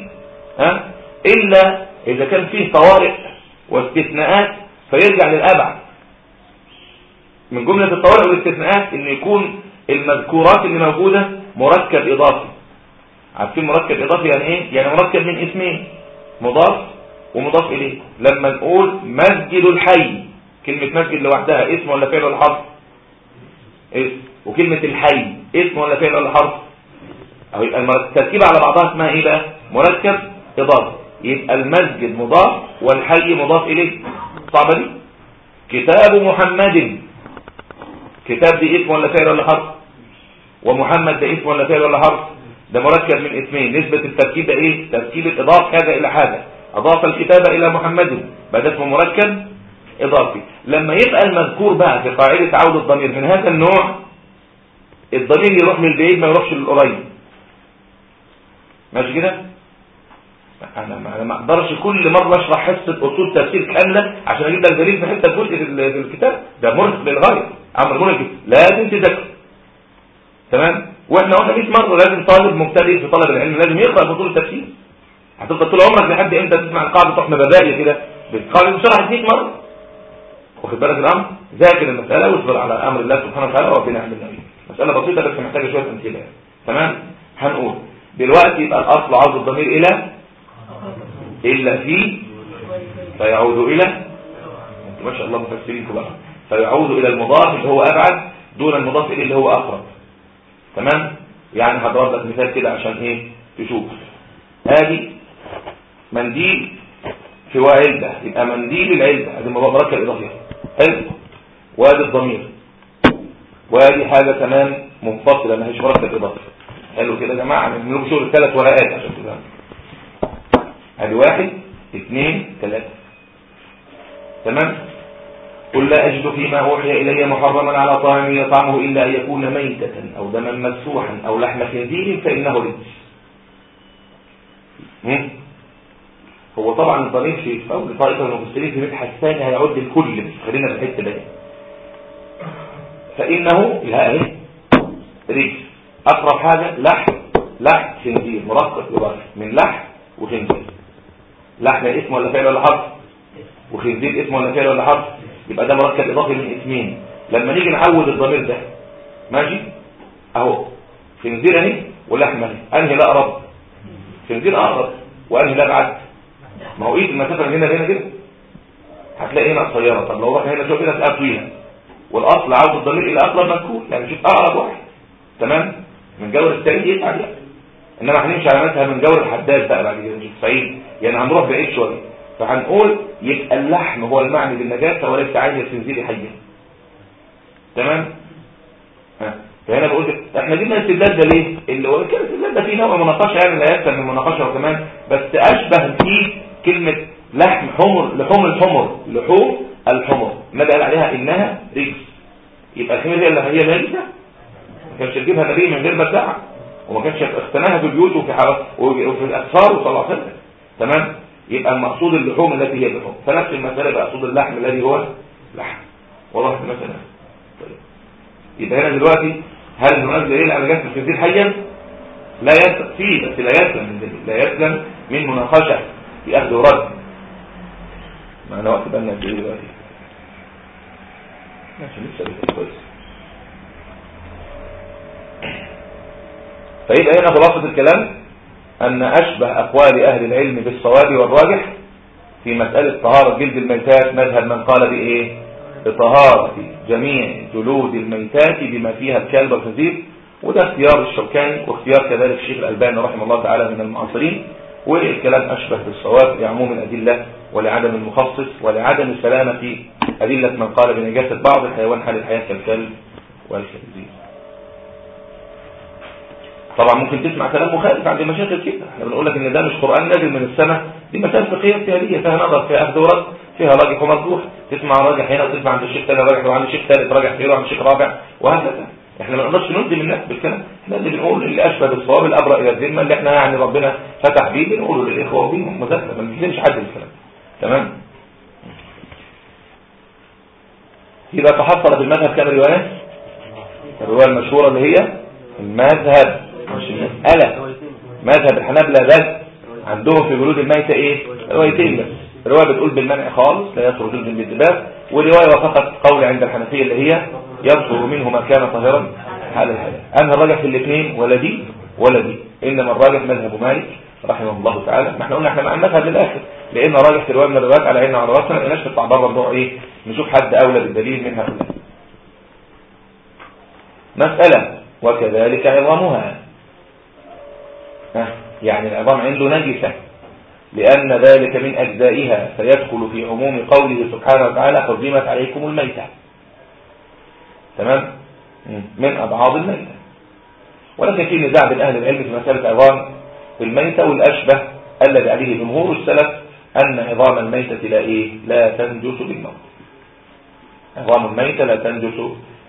ها؟ إلا إذا كان فيه طوارئ واستثناءات فيرجع للأبعد. من جملة الطوارئ والاستثناءات إن يكون المذكورات اللي موجودة مركب إضافي. عارفين مركب إضافي يعني إيه؟ يعني مركب من اسمين مضاف. ومضاف إليه. لما نقول مسجد الحي كلمة مسجد لوحدها اسم ولا فعل ولا حرف؟ اسم وكلمة الحي اسم ولا فعل ولا حرف؟ أو يبقى التركيبة على بعضها اسمها إيه بقى؟ مركب إضافي. يبقى المسجد مضاف والحي مضاف إليه. صعبة دي؟ كتاب محمد. كتاب دي اسم ولا فعل ولا حرف؟ ومحمد ده اسم ولا فعل ولا حرف؟ ده مركب من اسمين نسبة التركيب ده إيه؟ تركيب الإضافة حاجة إلى حاجة أضاف الكتابة إلى محمد. بقى اسمه مركب إضافي. لما يبقى المذكور بقى في قاعدة عود الضمير من هذا النوع الضمير يروح للبعيد ما يروحش للقريب. ماشي كده؟ أنا ما أقدرش كل مرة أشرح حصة أصول تفسير كاملة عشان أجيب لك دليل في حتة جزء في الكتاب. ده مرهق للغاية. أمر مرهق. لازم تذاكر تمام؟ وإحنا قلنا 100 مرة لازم طالب مبتدئ في طلب العلم لازم يقرأ اصول التفسير. هتفضل طول عمرك لحد إمتى تسمع القاعدة تروح مبادئ كده؟ بتقال بشرح 100 مرة. واخد بالك الأمر؟ ذاكر المسألة واصبر على أمر الله سبحانه وتعالى وربنا يعمل النبي مسألة بسيطة بس محتاجة شوية أمثلة. تمام؟ هنقول دلوقتي يبقى الأصل عاوز الضمير إلى إلا في فيعود أنتم ما شاء الله مفسرين بقى فيعود إلى المضاف اللي هو أبعد دون المضاف إليه اللي هو أقرب. تمام؟ يعني هضرب لك مثال كده عشان إيه؟ تشوف. آدي منديل في علبة يبقى منديل العلبة ادي مركب إضافية. حلو. وآدي الضمير. وآدي حاجة كمان منفصلة ما هيش مركب إضافي حلو كده يا جماعة؟ نعمل شغل ثلاث ورقات عشان تفهم. آدي واحد اثنين ثلاثة تمام؟ قل لا أجد فيما أوحي إلي محرما على طاعم يطعمه إلا أن يكون ميتة أو دما مسفوحا أو لحم خنزير فإنه رجس. هو طبعا الضمير في قول طائفة المفسرين في مبحث ثاني هيعد الكل. بس خلينا في الحتة دي. فإنه اهي رجس. أقرب حاجة لحم. لحم خنزير. مرقق يبقى من لحم وخنزير. لحم اسم ولا فعل ولا حرف؟ وخنزير اسم ولا فعل ولا حرف؟ يبقى ده مركب إضافي من اسمين لما نيجي نعود الضمير ده ماشي؟ أهو. خنزير اهي ولحم اهي أنهي لا اقرب خنزير اقرب وأنهي لا ابعد ما هو إيه المسافة من هنا لهنا كده؟ هتلاقي هنا قصيره طب لو رحنا هنا شوف كده تلاقيها طويله والأصل عاوز الضمير إلى اقرب مذكور يعني شوف أقرب واحد. تمام؟ من جور السعيد يسعد يعني إنما هنمشي على مثلا من جور الحداد بقى بعد كده. الصعيد يعني هنروح بعيد شوية. فهنقول يبقى اللحم هو المعني بالنجاسة وليس عين الخنزير حيا تمام؟ ها. فهنا بقول إحنا جبنا الاستدلال ده ليه؟ اللي هو كده الاستدلال ده فيه نوع مناقشة يعني لا يكثر من المناقشه وكمان بس أشبه فيه كلمة لحم حمر لحوم الحمر لحوم الحمر. النبي قال عليها إنها رجس. يبقى الخمير هي اللي هي نجسه ما كانش تجيبها نبي من غير بدعه وما كانش اقتناها في البيوت وفي وفي الأسفار وسلم. تمام؟ يبقى المقصود اللحوم التي هي اللحوم. فنفس المسألة يبقى مقصود اللحم الذي هو لحم. والله مثلا. طيب. يبقى هنا دلوقتي هل هناك دليل على جسم الخنزير حيا؟ لا يسلم. فيه بس لا يسلم من دليل. لا يسلم من مناقشة في أخذ ورد. معنا وقت بقى قد إيه دلوقتي. ماشي لسه كويس. فيبقى هنا خلاصة الكلام؟ أن أشبه أقوال أهل العلم بالصواب والراجح في مسألة طهارة جلد الميتات مذهب من قال بإيه؟ بطهارة جميع جلود الميتات بما فيها الكلب والخنزير وده اختيار الشوكاني واختيار كذلك الشيخ الألباني رحمه الله تعالى من المعاصرين والكلام أشبه بالصواب لعموم الأدلة ولعدم المخصص ولعدم سلامة أدلة من قال بنجاسة بعض الحيوان حال الحياة كالكلب والخنزير. طبعا ممكن تسمع كلام مخالف عند مشاكل كده إحنا بنقول لك إن ده مش قرآن نازل من السماء. دي مسائل فقهية اجتهاديه فيها نظر فيها أخذ ورد فيها راجح ومرجوح تسمع راجح هنا وتسمع عند الشيخ ثاني راجح وعند الشيخ ثالث راجح غيره وعند الشيخ رابع وهكذا. إحنا ما نقدرش نلزم الناس بالكلام إحنا اللي بنقول اللي أشبه بالصواب الأبرأ إلى الذمة اللي إحنا يعني ربنا فتح بيه بنقوله للإخوة مذاكره ما بنلزمش حد بالكلام تمام؟ يبقى تحصل في المذهب كام رواية؟ الرواية المشهورة اللي هي المذهب. المسألة مذهب الحنابلة بس عندهم في جلود الميتة إيه؟ روايتين بس. رواية بتقول بالمنع خالص لا يصر جلد بالدباب ورواية وفقط قول عند الحنفية اللي هي يصر منه ما كان طاهرا حال الحياة أنها الراجح في الاثنين ولا دي ولا دي. إنما الراجح مذهب مالك رحمه الله تعالى. ما إحنا قلنا إحنا مع المذهب للآخر. لأن راجح في رواية من الروايات على عيننا وعلى رأسنا ما لقيناش نطلع بره النوع إيه؟ نشوف حد أولى بالدليل من هؤلاء مسألة. وكذلك عظامها. يعني العظام عنده نجسة. لأن ذلك من أجزائها فيدخل في عموم قوله سبحانه وتعالى قدمت عليكم الميتة. تمام؟ من أبعاض الميتة. ولكن في نزاع بين أهل العلم في مسألة عظام الميتة والأشبه الذي عليه جمهور السلف أن عظام الميتة لا إيه؟ لا تنجس بالموت. عظام الميتة لا تنجس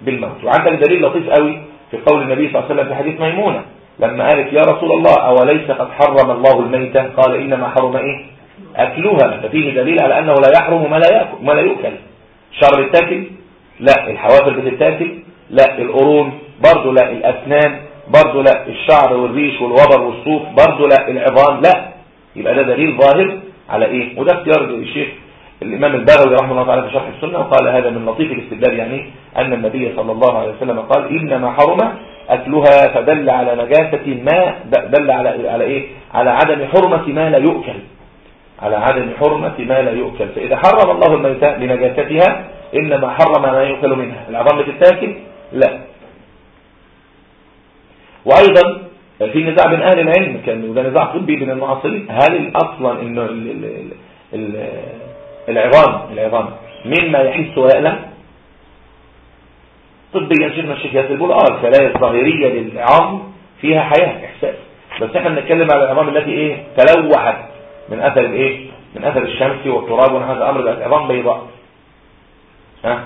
بالموت. وعندك دليل لطيف قوي في قول النبي صلى الله عليه وسلم في حديث ميمونة. لما قالت يا رسول الله أوليس قد حرم الله الميتة؟ قال إنما حرم إيه؟ أكلها. ففيه دليل على أنه لا يحرم ما لا يأكل, ما لا يؤكل. شر التاكل؟ لا. الحوافر بتتاكل؟ لا. القرون؟ برضه لا. الأسنان؟ برضه لا. الشعر والريش والوبر والصوف؟ برضه لا. العظام؟ لا. يبقى ده دليل ظاهر على إيه؟ وده اختيار الشيخ الإمام البغوي رحمه الله تعالى في شرح السنة وقال هذا من لطيف الاستدلال يعني أن النبي صلى الله عليه وسلم قال إنما حرم أكلها فدل على نجاسة ما دل على على إيه؟ على عدم حرمة ما لا يؤكل. على عدم حرمة ما لا يؤكل. فإذا حرم الله الميتة لنجاستها إنما حرم ما يؤكل منها. العظام بتتاكل؟ لا. وأيضا في نزاع بين أهل العلم كان ده نزاع طبي بين المعاصرين هل أصلا إنه العظام العظام. مما يحس ويألم؟ طبيا ياسر بيقول آه الخلايا الظاهرية للعظم فيها حياة إحساس. بس إحنا بنتكلم على العظام التي إيه؟ تلوحت من أثر الإيه؟ من أثر الشمس والتراب ونحو هذا الأمر بقت عظام بيضاء. ها؟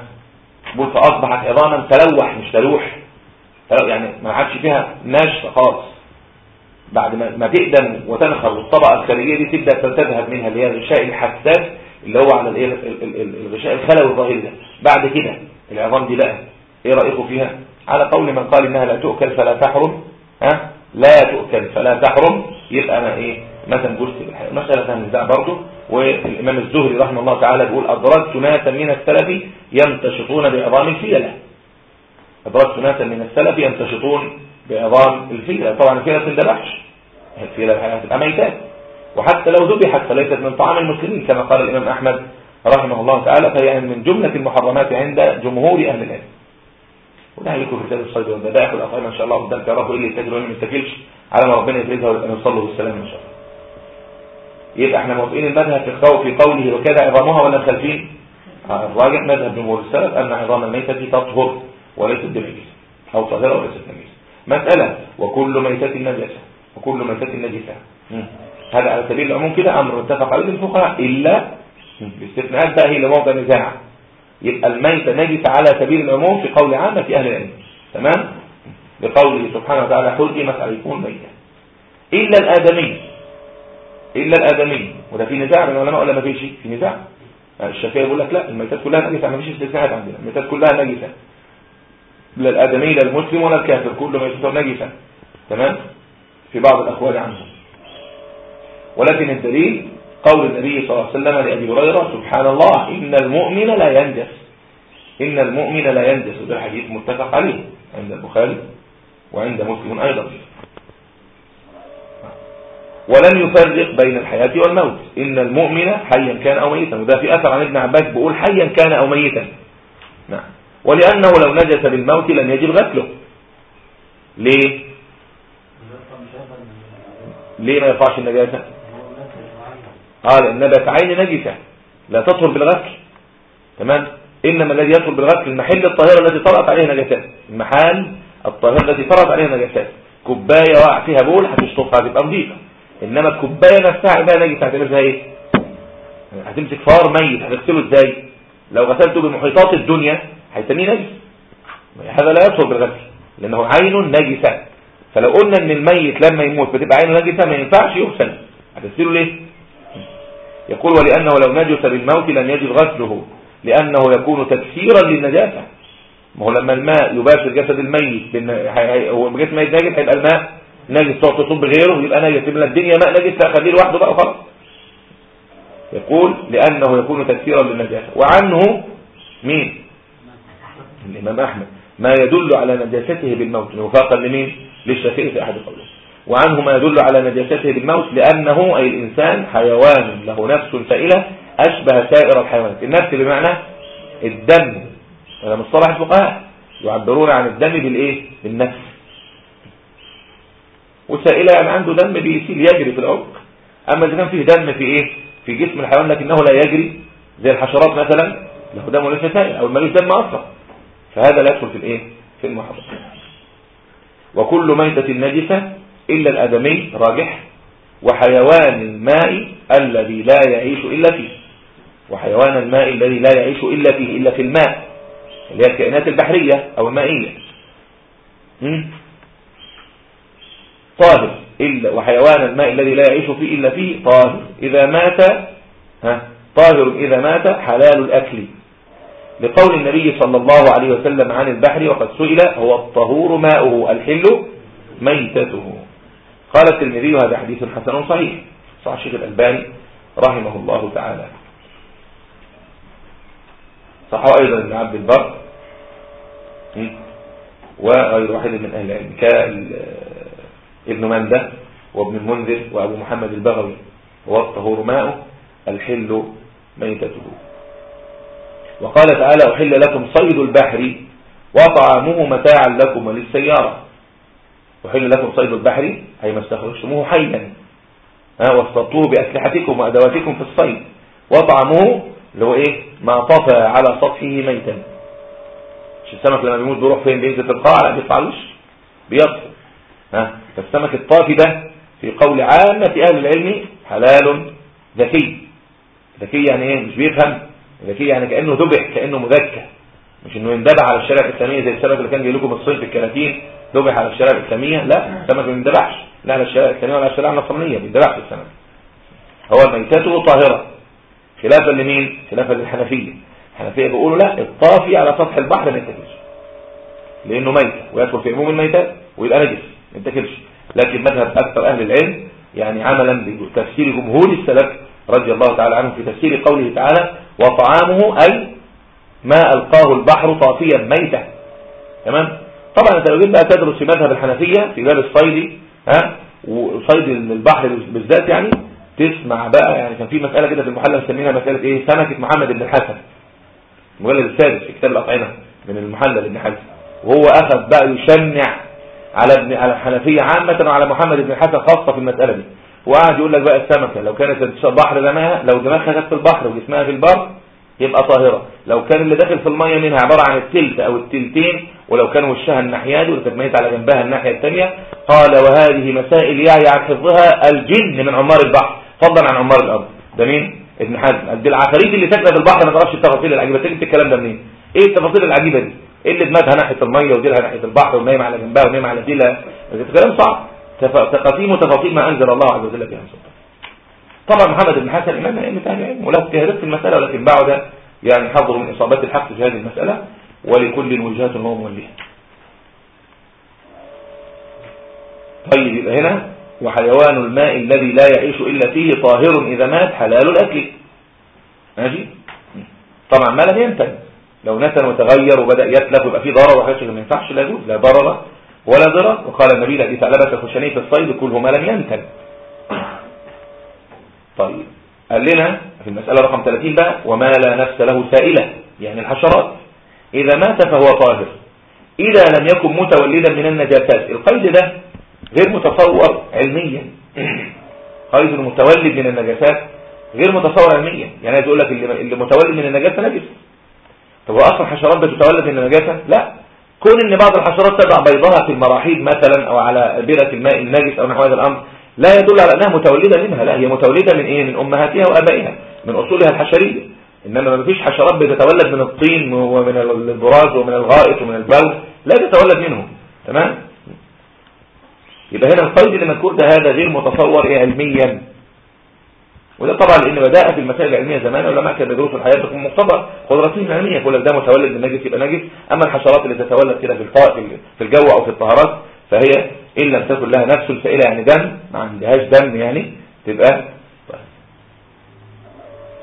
بيقول فأصبحت عظاما تلوح مش تلوح. يعني ما عادش فيها نشف خالص. بعد ما تقدم وتنخر والطبقة الخارجية دي تبدأ تذهب منها اللي هي الغشاء الحساس اللي هو على الإيه؟ الغشاء الخلوي الظاهري ده. بعد كده العظام دي بقى إيه رأيكم فيها؟ على قول من قال إنها لا تؤكل فلا تحرم ها؟ لا تؤكل فلا تحرم. يبقى أنا إيه؟ مثلا جزت بالحياة مسألة النزاع برضه. والإمام الزهري رحمه الله تعالى بيقول ادركت ناسا من السلف يمتشطون بعظام الفيلة. ادركت ناسا من السلف يمتشطون بعظام الفيلة. طبعا الفيلة ما تندبحش الفيلة هتبقى ميتات وحتى لو ذبحت فليست من طعام المسلمين كما قال الإمام أحمد رحمه الله تعالى فهي من جملة المحرمات عند جمهور أهل العلم. وده في كتاب الصيد والذبائح والاطعمه إن شاء الله قدام تعرفوا إيه اللي وايه اللي ما يتاكلش على ما ربنا يفرزها ويبقى نوصل له بالسلام إن شاء الله. يبقى إحنا موافقين المذهب في قول في قوله وكذا عظامها ولا مخالفين آه، الراجح مذهب جمهور السلف أن عظام الميتة تطهر وليست بنجسة أو طاهرة وليست نجسة مسألة وكل ميتة نجسة وكل ميتة نجسة. هذا على سبيل العموم كده أمر متفق عليه الفقهاء إلا باستثناءات بقى هي لموضع نزاع يبقى الميتة نجسة على سبيل العموم في قول عامة في أهل العلم. تمام؟ لقوله سبحانه وتعالى حرمت عليكم الميتة. إلا الآدمي. إلا الآدمي. وده في نزاع بين العلماء ولا ما فيش في نزاع. الشافعي يقول لك لا الميتات كلها نجسة ما فيش استثناءات عندنا. الميتات كلها نجسة. لا الآدمي لا المسلم ولا الكافر كله ميتته نجسة. تمام؟ في بعض الأقوال عنه ولكن الدليل قول النبي صلى الله عليه وسلم لأبي هريرة سبحان الله إن المؤمن لا ينجس. إن المؤمن لا ينجس. وده حديث متفق عليه عند البخاري وعند مسلم أيضا. ولم يفرق بين الحياة والموت. إن المؤمن حيا كان أو ميتا. وده في أثر عن ابن عباس بيقول حيا كان أو ميتا. نعم. ولأنه لو نجس بالموت لم يجب غسله. ليه؟ ليه ما يرفعش النجاسة؟ قال إن نبت عين نجسة لا تطهر بالغسل. تمام؟ إنما الذي يطهر بالغسل المحل الطاهرة التي طرأت عليها نجاسات المحال الطاهرة التي طرأت عليها نجاسات كوباية وقع فيها بول هتشطفها هتبقى نظيفة. إنما الكوباية نفسها بقى نجسة هتعمل فيها إيه؟ هتمسك فار ميت هتغسله إزاي؟ لو غسلته بمحيطات الدنيا هيسميه نجس. هذا لا يطهر بالغسل لأنه عين نجسة. فلو قلنا إن الميت لما يموت بتبقى عينه نجسة ما ينفعش يغسل. هتغسله ليه؟ يقول ولأنه لو نجس بالموت لم يجب غسله لأنه يكون تكسيرا للنجاسة. ما هو لما الماء يباشر جسد الميت هو جسد الميت نجس هيبقى الماء نجس تقعد تصب غيره يبقى نجس. يبقى الدنيا ماء نجس فخليه لوحده بقى خلاص يقول لأنه يكون تكسيرا للنجاسة. وعنه مين؟ الإمام أحمد. ما يدل على نجاسته بالموت. وفاقا لمين؟ للشافعي في أحد قوله. وعنه ما يدل على نجاسته بالموت لأنه أي الإنسان حيوان له نفس سائلة أشبه سائر الحيوانات. النفس بمعنى الدم. هذا مصطلح الفقهاء. يعبرون عن الدم بالإيه؟ بالنفس. وسائلة يعني عنده دم بيسيل يجري في العمق. أما إذا كان فيه دم في إيه؟ في جسم الحيوان لكنه لا يجري زي الحشرات مثلا له دم وليس سائل أو ملوش دم أصلا. فهذا لا يدخل في الإيه؟ في المحاضرة. وكل ميتة نجسة إلا الأدمي راجح وحيوان الماء الذي لا يعيش إلا فيه. وحيوان الماء الذي لا يعيش إلا فيه إلا في الماء اللي هي الكائنات البحرية أو المائية. طاهر إلا وحيوان الماء الذي لا يعيش فيه إلا فيه طاهر. إذا مات ها؟ طاهر. إذا مات حلال الأكل. لقول النبي صلى الله عليه وسلم عن البحر وقد سئل هو الطهور ماؤه الحل ميتته. قال الترمذي هذا حديث حسن صحيح. صح الشيخ الألباني رحمه الله تعالى. صح أيضا ابن عبد البر. وغير واحد من أهل العلم كابن مندة وابن المنذر وأبو محمد البغوي. هو الطهور ماؤه الحل ميتته. وقال تعالى أحل لكم صيد البحر وطعامه متاعا لكم وللسيارة. أحل لكم صيد البحر أي ما استخرجتموه حيا. واصطدتوه بأسلحتكم وأدواتكم في الصيد. وطعمه اللي هو إيه؟ ما طفى على سطحه ميتا. مش السمك لما بيموت بيروح فين؟ بينزل في القاع لا بيطلعلوش بيطفو. ها؟ فالسمك الطافي ده في قول عامة أهل العلم حلال ذكي. ذكي يعني إيه؟ مش بيفهم. ذكي يعني كأنه ذبح كأنه مذكى. مش إنه يندبح على الشارع الإسلامية زي السمك اللي كان جاي لكم الصيف في الكراتين ذبح على الشارع الإسلامية لا السمك ما بيندبحش لا على الشارع الإسلامية ولا على الشارع النصرانية بيندبحش السمك. هو ميتته طاهرة. خلافا لمين؟ خلافا للحنفية. الحنفية بيقولوا لا الطافي على سطح البحر ما يتاكلش. لأنه ميت ويدخل في عموم الميتات ويبقى نجس ما يتاكلش. لكن مذهب أكثر أهل العلم يعني عملا بتفسير جمهور السلف رضي الله تعالى عنهم في تفسير قوله تعالى وطعامه أي ما ألقاه البحر طافيا ميتا تمام؟ طبعا انت لو جيت بقى تدرس في مذهب الحنفية في باب الصيد ها؟ وصيد البحر بالذات يعني. تسمع بقى يعني كان في مسألة كده في المحلى مسمينها مسألة إيه؟ سمكة محمد بن الحسن. المجلد السادس في كتاب الأطعمة من المحلى بن حسن وهو أخذ بقى يشنع على ابن على الحنفية عامة وعلى محمد بن الحسن خاصة في المسألة دي. وقعد يقول لك بقى السمكة لو كانت البحر رماها لو دماغها كانت في البحر وجسمها في البر يبقى طاهرة. لو كان اللي داخل في المية منها عبارة عن التلت أو التلتين ولو كان وشها الناحية دي وكانت على جنبها الناحية الثانية قال وهذه مسائل يعي عن حفظها الجن من عمار البحر. فضلا عن عمار الأرض. ده مين؟ ابن حزم. دي العفاريت اللي ساكنه في البحر ما تعرفش التفاصيل العجيبة. تجيب الكلام ده منين؟ إيه التفاصيل العجيبة دي؟ اللي دماغها ناحية المية وديلها ناحية البحر ونايم على جنبها ونايم على ديلها؟ كلام صعب. تقاسيم وتفاصيل ما أنزل الله عز وجل بها سلطان. طبعا محمد بن حسن إمام ائمه أهل العلم وله اجتهادات في المسألة ولكن بعد يعني حضروا من إصابات الحق في هذه المسألة. ولكل وجهات هو موليها طيب يبقى هنا وحيوان الماء الذي لا يعيش إلا فيه طاهر إذا مات حلال الأكل. ماشي؟ طبعا ما لم ينتج لو نتن وتغير وبدأ يتلف ويبقى فيه ضرر وحاجة ما ينفعش لا يجوز لا ضرر ولا ضرر. وقال النبي لأبي ثعلبة الخشني في الصيد كله ما لم ينتج طيب قال لنا في المسألة رقم 30 بقى وما لا نفس له سائلة يعني الحشرات. إذا مات فهو طاهر. إذا لم يكن متولدا من النجاسات. القيد ده غير متصور علميا. قيد المتولد من النجاسات غير متصور علميا. يعني عايز لك اللي متولد من النجاسة نجس. طب هو أصلا حشرات بتتولد من النجاسة؟ لا. كون إن بعض الحشرات تضع بيضها في المراحيض مثلا أو على بيرة الماء النجس أو نحو هذا الأمر لا يدل على أنها متولدة منها. لا هي متولدة من إيه؟ من أمهاتها وآبائها من أصولها الحشرية. إنما ما فيش حشرات بتتولد من الطين ومن البراز ومن الغائط ومن البول لا تتولد منه تمام؟ يبقى هنا القيد اللي مذكور ده هذا غير متصور علميا. وده طبعا لأن بدأ في المسائل العلمية زمان ولما كان بيدرسوا الحياة تكون مقتضى. قدراتهم العلمية يقول لك ده متولد من نجس يبقى نجس. أما الحشرات اللي تتولد كده في في الجو أو في الطهارات فهي إن لم تكن لها نفس سائله يعني دم ما عندهاش دم يعني تبقى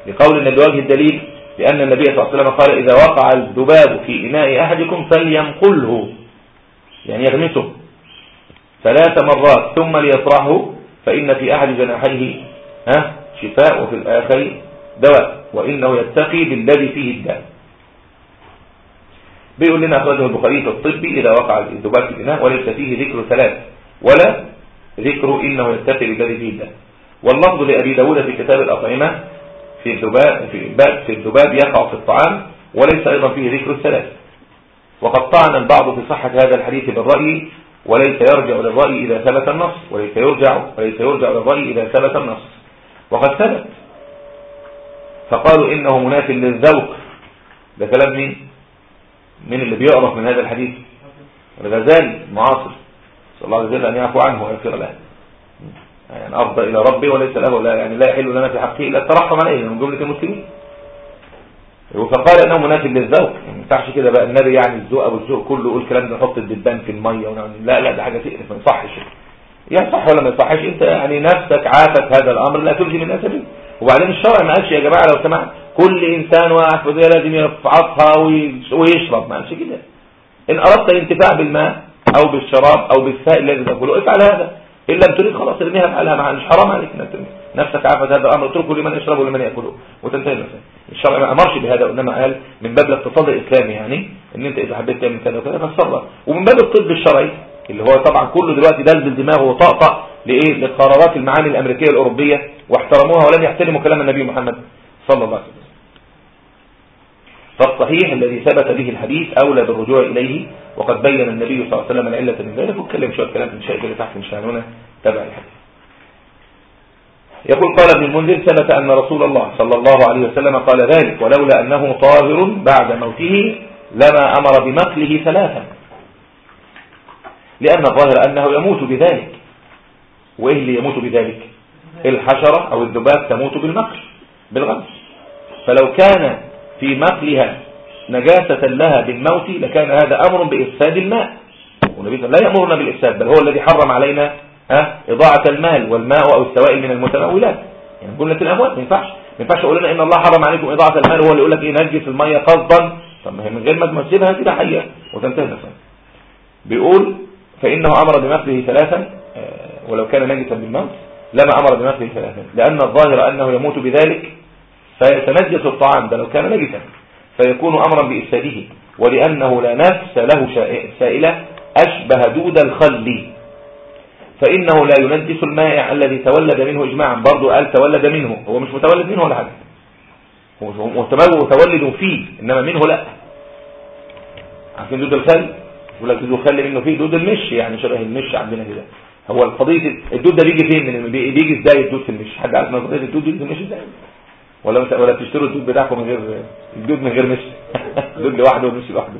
لقول النبي وجه الدليل لأن النبي صلى الله عليه وسلم قال إذا وقع الذباب في إناء أحدكم فلينقله يعني يغمسه ثلاث مرات ثم ليطرحه فإن في أحد جناحيه ها شفاء وفي الآخر دواء وإنه يتقي بالذي فيه الداء. بيقول لنا أخرجه البخاري في الطب إذا وقع الذباب في الإناء وليس فيه ذكر ثلاث ولا ذكر إنه يتقي بالذي فيه الداء. واللفظ لأبي داود في كتاب الأطعمة في الذباب في في الذباب يقع في الطعام وليس أيضا فيه ذكر الثلاث وقد طعن البعض في صحة هذا الحديث بالرأي وليس يرجع للرأي إذا ثبت النص وليس يرجع وليس يرجع للرأي إذا ثبت النص. وقد ثبت. فقالوا إنه مناف للذوق. ده كلام مين؟ مين اللي بيعرف من هذا الحديث؟ الغزالي المعاصر صلى الله عليه وسلم أن يعفو عنه ويغفر له. يعني أفضى إلى ربي وليس له لا يعني لا يحل لنا في حقه إلا الترحم عليه من جملة المسلمين. فقال إنه منافي للذوق. يعني ما ينفعش كده بقى النبي يعني الذوق أبو الذوق كله يقول الكلام ده نحط الدبان في المية ونعمل لا لا ده حاجة تقرف ما يصحش. يا صح ولا ما يصحش؟ أنت يعني نفسك عافت هذا الأمر لا تلزم الناس به. وبعدين الشرع ما قالش يا جماعة لو سمحت كل إنسان واقع في لازم يفعصها ويشرب. ما قالش كده. إن أردت الانتفاع بالماء أو بالشراب أو بالسائل الذي تأكله افعل هذا. إن لم تريد خلاص ارميها افعلها مش حرام عليك انك ترميها نفسك عافت هذا الأمر اتركه لمن يشربه ولمن يأكله. وتنتهي المسألة. الشرع ما أمرش بهذا وإنما قال من باب الاقتصاد الاسلامي يعني إن أنت إذا حبيت تعمل كذا وكذا فتصرف ومن باب الطب الشرعي اللي هو طبعا كله دلوقتي دلدل دماغه وطقطق لإيه؟ للقرارات المعاني الأمريكية الأوروبية واحترموها ولم يحترموا كلام النبي محمد صلى الله عليه وسلم. فالصحيح الذي ثبت به الحديث أولى بالرجوع إليه وقد بين النبي صلى الله عليه وسلم العلة من ذلك واتكلم شوية كلام في الشيء اللي تحت مش هنونه تبع الحديث. يقول قال ابن المنذر ثبت أن رسول الله صلى الله عليه وسلم قال ذلك ولولا أنه طاهر بعد موته لما أمر بمقله ثلاثا. لأن الظاهر أنه يموت بذلك. وإيه اللي يموت بذلك؟ الحشرة أو الذباب تموت بالمقل بالغمس. فلو كان في مقلها نجاسة لها بالموت لكان هذا أمر بإفساد الماء والنبي لا يأمرنا بالإفساد بل هو الذي حرم علينا ها إضاعة المال والماء أو السوائل من المتناولات يعني جملة الأموال ما ينفعش. ما ينفعش أقول لنا إن الله حرم عليكم إضاعة المال هو اللي يقول لك إيه نجس المية قصدا. طب ما هي من غير ما تمثلها كده حية وتنتهي مثلا بيقول فإنه أمر بمثله ثلاثا آه، ولو كان نجسا بالموت لما أمر بمثله ثلاثا. لأن الظاهر أنه يموت بذلك فيتنجس الطعام ده لو كان نجسا. فيكون أمرا بإفساده ولأنه لا نفس له سائلة أشبه دود الخل. فإنه لا ينجس المائع الذي تولد منه إجماعا. برضو قال تولد منه. هو مش متولد منه ولا حاجة؟ هو متولد فيه إنما منه لا. عارفين دود الخل؟ يقول لك دود الخل منه فيه دود المش يعني شبه المش عندنا كده. هو القضية الدود ده بيجي فين؟ بيجي إزاي الدود في المش؟ حد عارف قضية الدود بيجي في المش إزاي؟ ولا ولا تشتروا الدود بتاعكم من غير الدود من غير مش الدود لوحده والمش لوحده.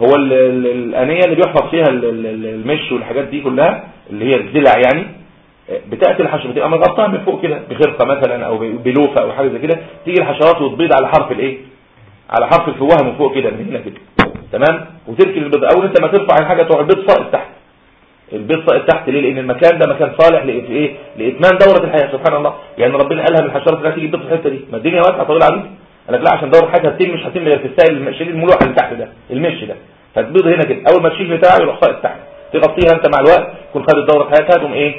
هو الأنية اللي بيحفظ فيها المش والحاجات دي كلها اللي هي الزلع يعني بتأتي الحشره بتبقى مغطاة من فوق كده بخرقة مثلا أو بلوفة أو حاجة زي كده تيجي الحشرات وتبيض على حرف الإيه؟ على حرف الفوهة من فوق كده من هنا كده. تمام؟ وتركن البيض. أول أنت ما ترفع الحاجة تروح البيض ساقط تحت. البيض ساقط تحت ليه؟ لأن المكان ده مكان صالح لايه لإتمام دورة الحياة سبحان الله. يعني ربنا قالها من الحشرات اللي تيجي البيض في الحتة دي. ما الدنيا واسعة طويلة عريض قال لك لا عشان دورة الحياة هتتم مش هتتم غير في السائل شيل الملوحه اللي تحت ده المش ده. فتبيض هنا كده. أول ما تشيل بتاعه يروح ساقط تحت. تغطيها أنت مع الوقت تكون خدت دورة حياتها تقوم إيه؟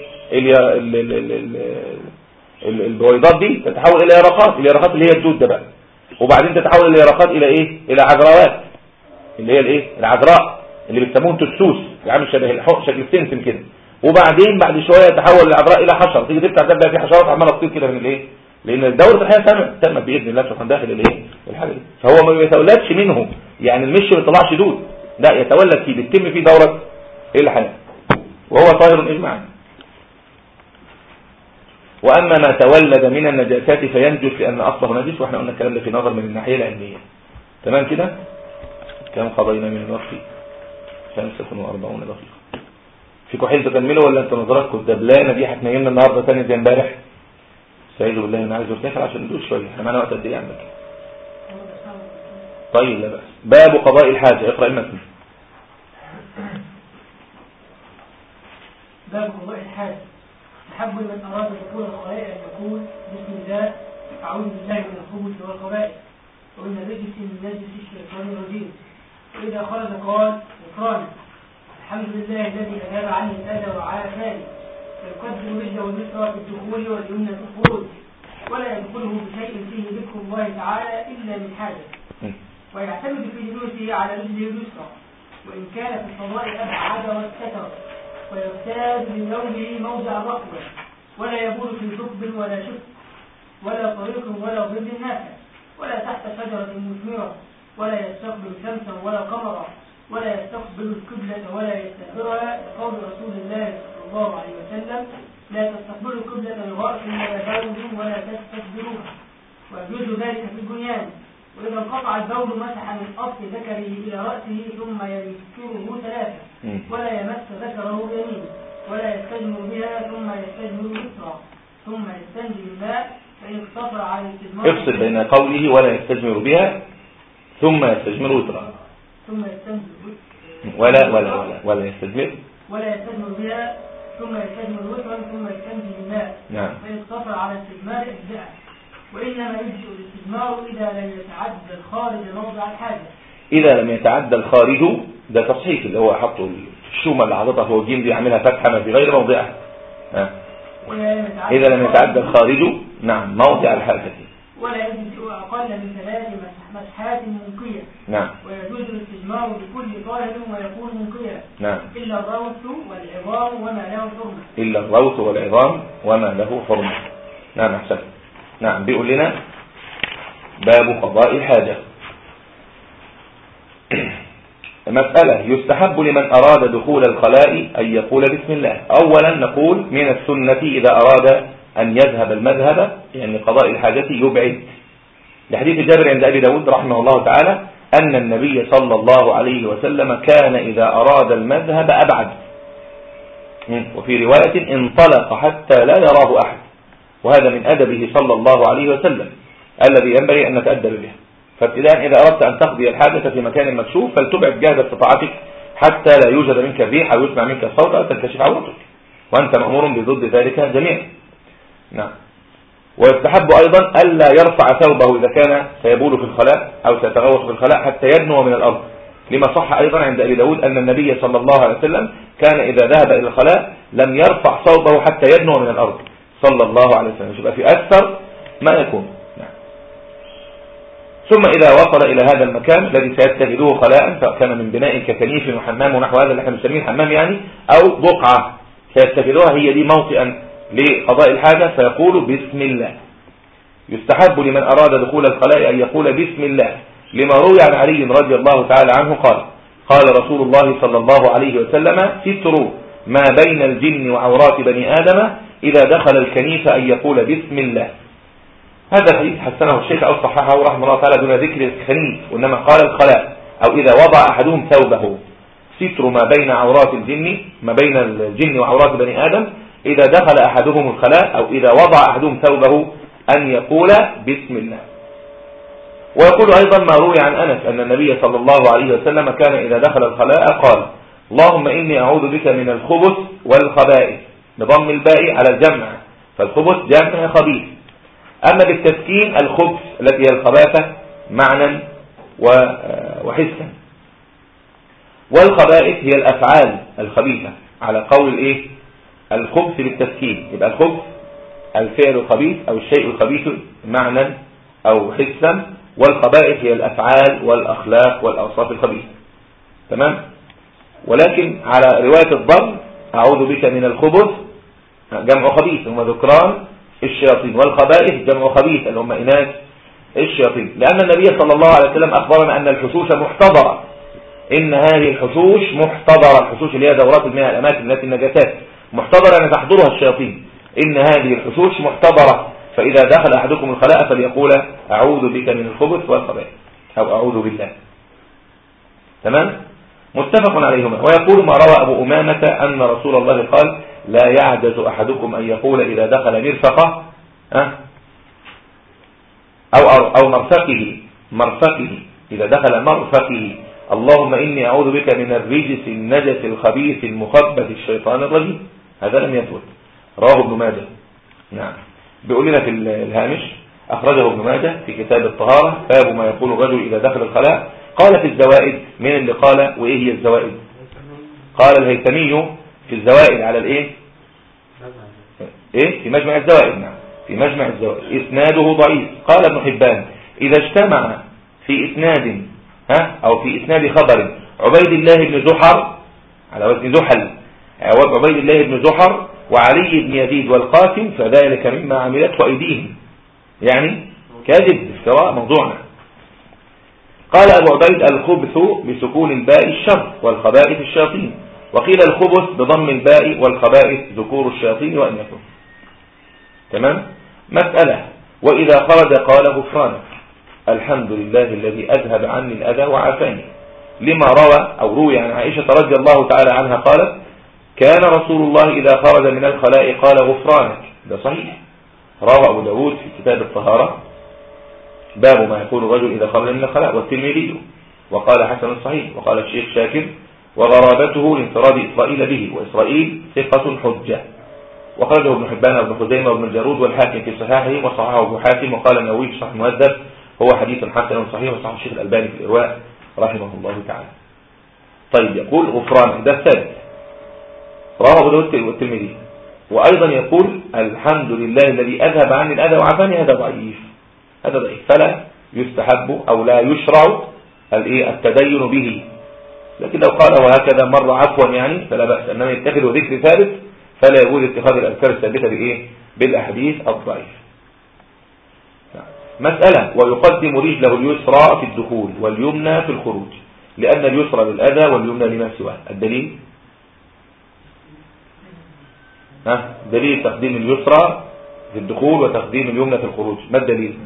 البويضات دي تتحول إلى يرقات اليرقات اللي هي الدود ده بقى. وبعدين تتحول اليرقات إلى إيه؟ إلى عذراوات. اللي هي الإيه؟ العذراء. اللي بيسموه تسوس يعني شبه شكل السمسم كده. وبعدين بعد شوية يتحول العذراء إلى حشر. تيجي تفتح ده في حشرات عمالة تطير كده من الإيه؟ لأن دوره الحياة تمت تمت بإذن الله سبحانه داخل الإيه؟ الحاجة دي. فهو ما بيتولدش منه يعني المش ما بيطلعش دود. لا يتولد فيه بتتم فيه دورة الحياة وهو طاهر اجماعا. وأما ما تولد من النجاسات فينجس لأن أصله نجس. وإحنا قلنا الكلام ده في نظر من الناحية العلمية. تمام كده؟ كم قضينا من الوقت؟ 45 دقيقة. فيكم حين تكملوا ولا انت نظراتكم؟ الدبلانه دي هتنيمنا النهارده ثاني زي امبارح. سعيد بالله أنا عايز ارتاح عشان ندوس شوية. إحنا معانا وقت قد إيه عندك طيب لا بأس باب قضاء الحاجة. اقرأ المتن. باب قضاء الحاجة. تحب من أراد دخول الخلائق أن يقول بسم الله أعوذ بالله من الخبث والخبائث. ومن الرجس من نجس الشيطان الرجيم. وإذا خرج قال غفرانك الحمد لله الذي اذهب عني الأذى وعافاني. فيقدم الرجل واليسرى في الدخول واليمنى في الخروج. ولا يدخله بشيء فيه ذكر الله تعالى إلا من حاجة. ويعتمد في جلوسه على رجله اليسرى وإن كان في الفضاء ابعد واستتر. ويغتاب بنومه موضع الرقبه ولا يبول في ثقب ولا شق ولا طريق ولا ظل نافع. ولا تحت شجرة مثمرة. ولا يستقبل شمسا ولا قمرا. ولا يستقبل القبلة ولا يستدبرها لقول رسول الله صلى الله عليه وسلم. لا تستقبلوا القبلة بغرس ولا بول ولا تستدبروها ويجوز ذلك في البنيان. وإذا انقطع البول مسح من أصل ذكره إلى رأسه ثم يذكره ثلاثة. ولا يمس ذكره بيمينه ولا يستجمر بها ثم يستجمر يسرا ثم يستنجي بالماء فإن اقتصر على الاستجمار افصل بين قوله ولا يستجمر بها ثم يستجمر يسرا ثم ولا ولا ولا ولا يستجمر ولا يستجمر بها ثم يستجمر وترا ثم يستنجي بالماء نعم. فإن اقتصر على استجمار اجزاء وإنما يجزئ الاستجمار إذا لم يتعدى الخارج موضع الحاجة. إذا لم يتعدى الخارج ده تصحيح اللي هو حطه الشومة اللي حاططها فوق الجيم دي عاملها فتحة ما في غير موضعها. ها. ولا لم يتعدى إذا لم يتعدى الخارج. نعم موضع الحاجة. ولا يجزئ أقل من ثلاث مسحات منقية نعم. ويجوز الاستجمار بكل طاهر ويكون منقيا. نعم. إلا الروث والعظام وما له حرمة. إلا الروث والعظام وما له حرمة. نعم أحسن نعم بيقول لنا باب قضاء الحاجة. مسألة يستحب لمن أراد دخول الخلاء أن يقول بسم الله. أولا نقول من السنة إذا أراد أن يذهب المذهب يعني قضاء الحاجة يبعد. لحديث جابر عند أبي داود رحمه الله تعالى أن النبي صلى الله عليه وسلم كان إذا أراد المذهب أبعد. وفي رواية انطلق حتى لا يراه أحد. وهذا من أدبه صلى الله عليه وسلم الذي ينبغي أن نتأدب به. فابتداء إذا أردت أن تقضي الحاجة في مكان مكشوف فلتبعد جهد استطاعتك حتى لا يوجد منك الريح أو يسمع منك الصوت أو تنكشف عورتك. وأنت مأمور بضد ذلك جميعا. نعم. ويستحب أيضا ألا يرفع ثوبه إذا كان سيبول في الخلاء أو سيتغوص في الخلاء حتى يدنو من الأرض. لما صح أيضا عند أبي داود أن النبي صلى الله عليه وسلم كان إذا ذهب إلى الخلاء لم يرفع ثوبه حتى يدنو من الأرض. صلى الله عليه وسلم. يبقى في أكثر ما يكون. نعم. ثم إذا وصل إلى هذا المكان الذي سيتخذوه خلاء كان من بناء ككنيف وحمام ونحو هذا اللي إحنا بنسميه حمام يعني أو بقعة سيتخذوها هي دي موطئا لقضاء الحاجة فيقول بسم الله. يستحب لمن أراد دخول الخلاء أن يقول بسم الله. لما روي عن علي رضي الله تعالى عنه قال قال رسول الله صلى الله عليه وسلم ستر ما بين الجن وعورات بني آدم إذا دخل الكنيف أن يقول بسم الله. هذا الحديث حسنه الشيخ أو صححه رحمه الله تعالى دون ذكر الخنيف وإنما قال الخلاء أو إذا وضع أحدهم ثوبه. ستر ما بين عورات الجن ما بين الجن وعورات بني آدم إذا دخل أحدهم الخلاء أو إذا وضع أحدهم ثوبه أن يقول بسم الله. ويقول أيضا ما روي عن أنس أن النبي صلى الله عليه وسلم كان إذا دخل الخلاء قال اللهم إني أعوذ بك من الخبث والخبائث بضم الباء على الجمع فالخبث جمع خبيث. أما بالتسكين الخبث التي هي الخباثة معنى وحسا. والخبائث هي الأفعال الخبيثة على قول الإيه؟ الخبث بالتسكين يبقى الخبث الفعل الخبيث أو الشيء الخبيث معنى أو حسا والخبائث هي الأفعال والأخلاق والأوصاف الخبيثة. تمام؟ ولكن على رواية الضم أعوذ بك من الخبث جمع خبيث هم ذكران الشياطين. والخبائث جمع خبيث اللي هم إناث الشياطين. لأن النبي صلى الله عليه وسلم أخبرنا أن الحشوش محتضرة. إن هذه الحشوش محتضرة الحشوش اللي هي دورات المياه الأماكن التي النجاسات. محتضرة أن تحضرها الشياطين. إن هذه الحشوش محتضرة. فإذا دخل أحدكم الخلاء فليقول أعوذ بك من الخبث والخبائث أو أعوذ بالله. تمام؟ متفق عليهما. ويقول ما روى أبو أمامة أن رسول الله قال لا يعجز أحدكم أن يقول إذا دخل مرفقة أو, أو مرفقه مرفقه إذا دخل مرفقه. اللهم إني أعوذ بك من الرجس النجس الخبيث المخبث الشيطان الرجيم. هذا لم يثبت. رواه ابن ماجه. نعم. بيقول لنا في الهامش أخرجه ابن ماجه في كتاب الطهارة باب ما يقول الرجل إذا دخل الخلاء. قال في الزوائد من اللي قال وإيه هي الزوائد؟ قال الهيثمي في الزوائد على الإيه؟ إيه؟ في مجمع الزوائد نعم. في مجمع الزوائد. إسناده ضعيف. قال ابن حبان إذا اجتمع في إسناد ها أو في إسناد خبر عبيد الله بن زحر على وزن زحل عبيد الله بن زحر وعلي بن يزيد والقاسم فذلك مما عملته أيديهم. يعني كذب افتراء موضوعنا. قال أبو عبيد الخبث بسكون الباء الشر والخبائث الشياطين. وقيل الخبث بضم الباء والخبائث ذكور الشياطين وإنكم تمام؟ مسألة. وإذا خرج قال غفرانك. الحمد لله الذي أذهب عني الأذى وعافاني. لما روى أو روي عن عائشة رضي الله تعالى عنها قالت كان رسول الله إذا خرج من الخلاء قال غفرانك. ده صحيح. روى أبو داود في كتاب الطهارة باب ما يقول الرجل إذا خرج من الخلاء والترمذي وقال حسن صحيح وقال الشيخ شاكر وغرابته لانفراد إسرائيل به وإسرائيل ثقة حجة. وخرجه ابن حبان وابن خزيمة وابن الجارود والحاكم في صحاحه وصححه أبو حاتم وقال النووي في صحيح المهذب هو حديث حسن صحيح وصححه الشيخ الألباني في الإرواء رحمه الله تعالى. طيب يقول غفران ده الثالث. رواه أبو داود والترمذي. وأيضا يقول الحمد لله الذي أذهب عني الأذى وعافاني هذا ضعيف. هذا ضعيف. فلا يستحب أو لا يشرع التدين به. لكن لو قال وهكذا مر عفوا يعني فلا بأس. أنما يتخذ ذكر ثالث فلا يجوز اتخاذ الأذكار الثابتة بإيه؟ بالأحاديث الضعيف مسألة ويقدم رجله اليسرى في الدخول واليمنى في الخروج لأن اليسرى للأذى واليمنى لما سواه. الدليل؟ ها؟ دليل تقديم اليسرى في الدخول وتقديم اليمنى في الخروج. ما الدليل؟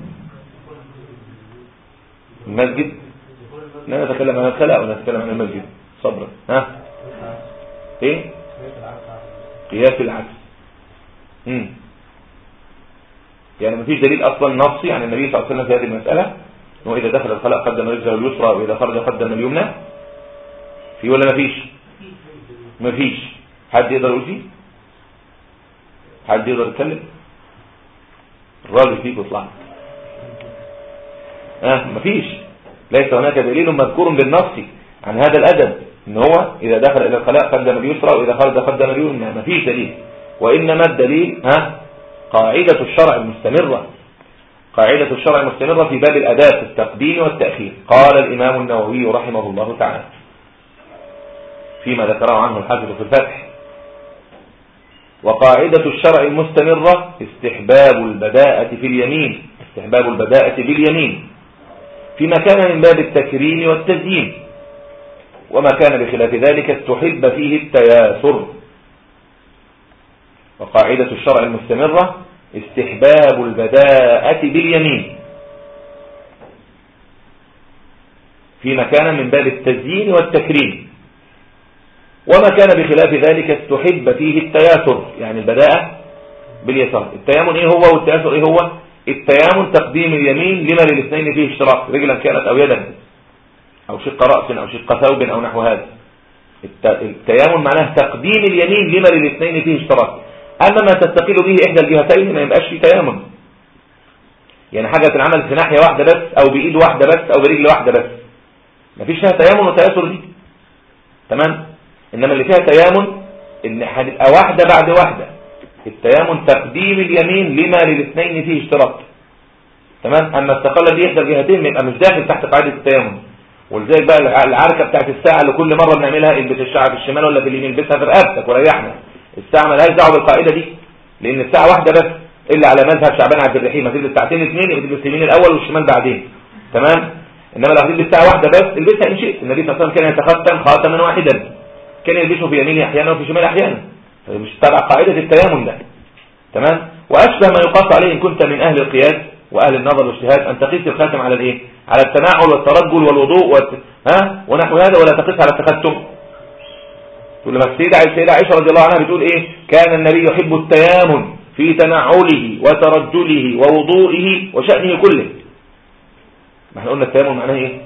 المسجد؟ لا نتكلم عن الخلاء ولا نتكلم عن المسجد. صبرا. ها؟ إيه؟ قياس العكس. امم يعني مفيش دليل أصلا نصي عن النبي صلى الله عليه وسلم في هذه المسألة؟ إنه إذا دخل الخلاء قدم رجله اليسرى وإذا خرج قدم اليمنى؟ في ولا مفيش؟ مفيش. حد يقدر يقول فيه حد يقدر يتكلم الراجل فيك اطلع آه مفيش. ليس هناك دليل مذكور بالنص عن هذا الأدب إن هو إذا دخل إلى الخلاء قدم اليسرى وإذا خرج قدم اليمنى. مفيش دليل. وإنما الدليل ها قاعدة الشرع المستمرة. قاعدة الشرع المستمرة في باب الأداة التقديم والتأخير. قال الإمام النووي رحمه الله تعالى فيما ذكره عنه الحافظ في الفتح. وقاعدة الشرع المستمرة استحباب البداءة في اليمين استحباب البداءة باليمين. فيما كان من باب التكريم والتزيين وما كان بخلاف ذلك استحب فيه التياسر. وقاعدة الشرع المستمرة استحباب البداءة باليمين. فيما كان من باب التزيين والتكريم. وما كان بخلاف ذلك استحب فيه التياسر يعني البداءة باليسار. التيامن إيه هو والتياسر إيه هو؟ التيامن تقديم اليمين لما للاثنين فيه اشتراك رجلا كانت أو يدا أو شق رأس أو شق ثوب أو نحو هذا. التيامن معناه تقديم اليمين لما للاثنين فيه اشتراك. أما ما تستقل به إحدى الجهتين ما يبقاش فيه تيامن. يعني حاجة تنعمل في ناحية واحدة بس أو بإيد واحدة بس أو برجل واحدة بس. مفيش فيها تيامن وتياسر دي. تمام؟ إنما اللي فيها تيامن إن هتبقى واحدة بعد واحدة. التيامن تقديم اليمين لما للاثنين فيه اشتراك تمام؟ أما استقل به إحدى الجهتين يبقى مش داخل تحت قاعدة التيامن. ولذلك بقى العركة بتاعت الساعة اللي كل مرة بنعملها البس الشعر في الشمال ولا في اليمين البسها في رقبتك وريحنا. الساعة مالهاش دعوة بالقاعدة دي لأن الساعة واحدة بس إلا على مذهب شعبان عبد الرحيم. هتلبس ساعتين اثنين يبقى تلبس اليمين الأول والشمال بعدين. تمام؟ إنما لو هتلبس ساعة واحدة بس البسها ان شئت النبي صلى الله عليه وسلم كان يتختم خاتما واحدا. كان يلبسه في يمينه أحيانا وفي شماله أحيانا. مش تبع قاعدة التيامن ده. تمام؟ وأشبه ما يقاس عليه إن كنت من أهل القياس وأهل النظر والاجتهاد أن تقيس الخاتم على الإيه؟ على التناعل والترجل والوضوء والت... ها؟ ونحو هذا ولا تقيس على التختم. تقول لما السيدة السيدة عائشة رضي الله عنها بتقول إيه؟ كان النبي يحب التيامن في تنعله وترجله ووضوئه وشأنه كله. ما إحنا قلنا التيامن معناه إيه؟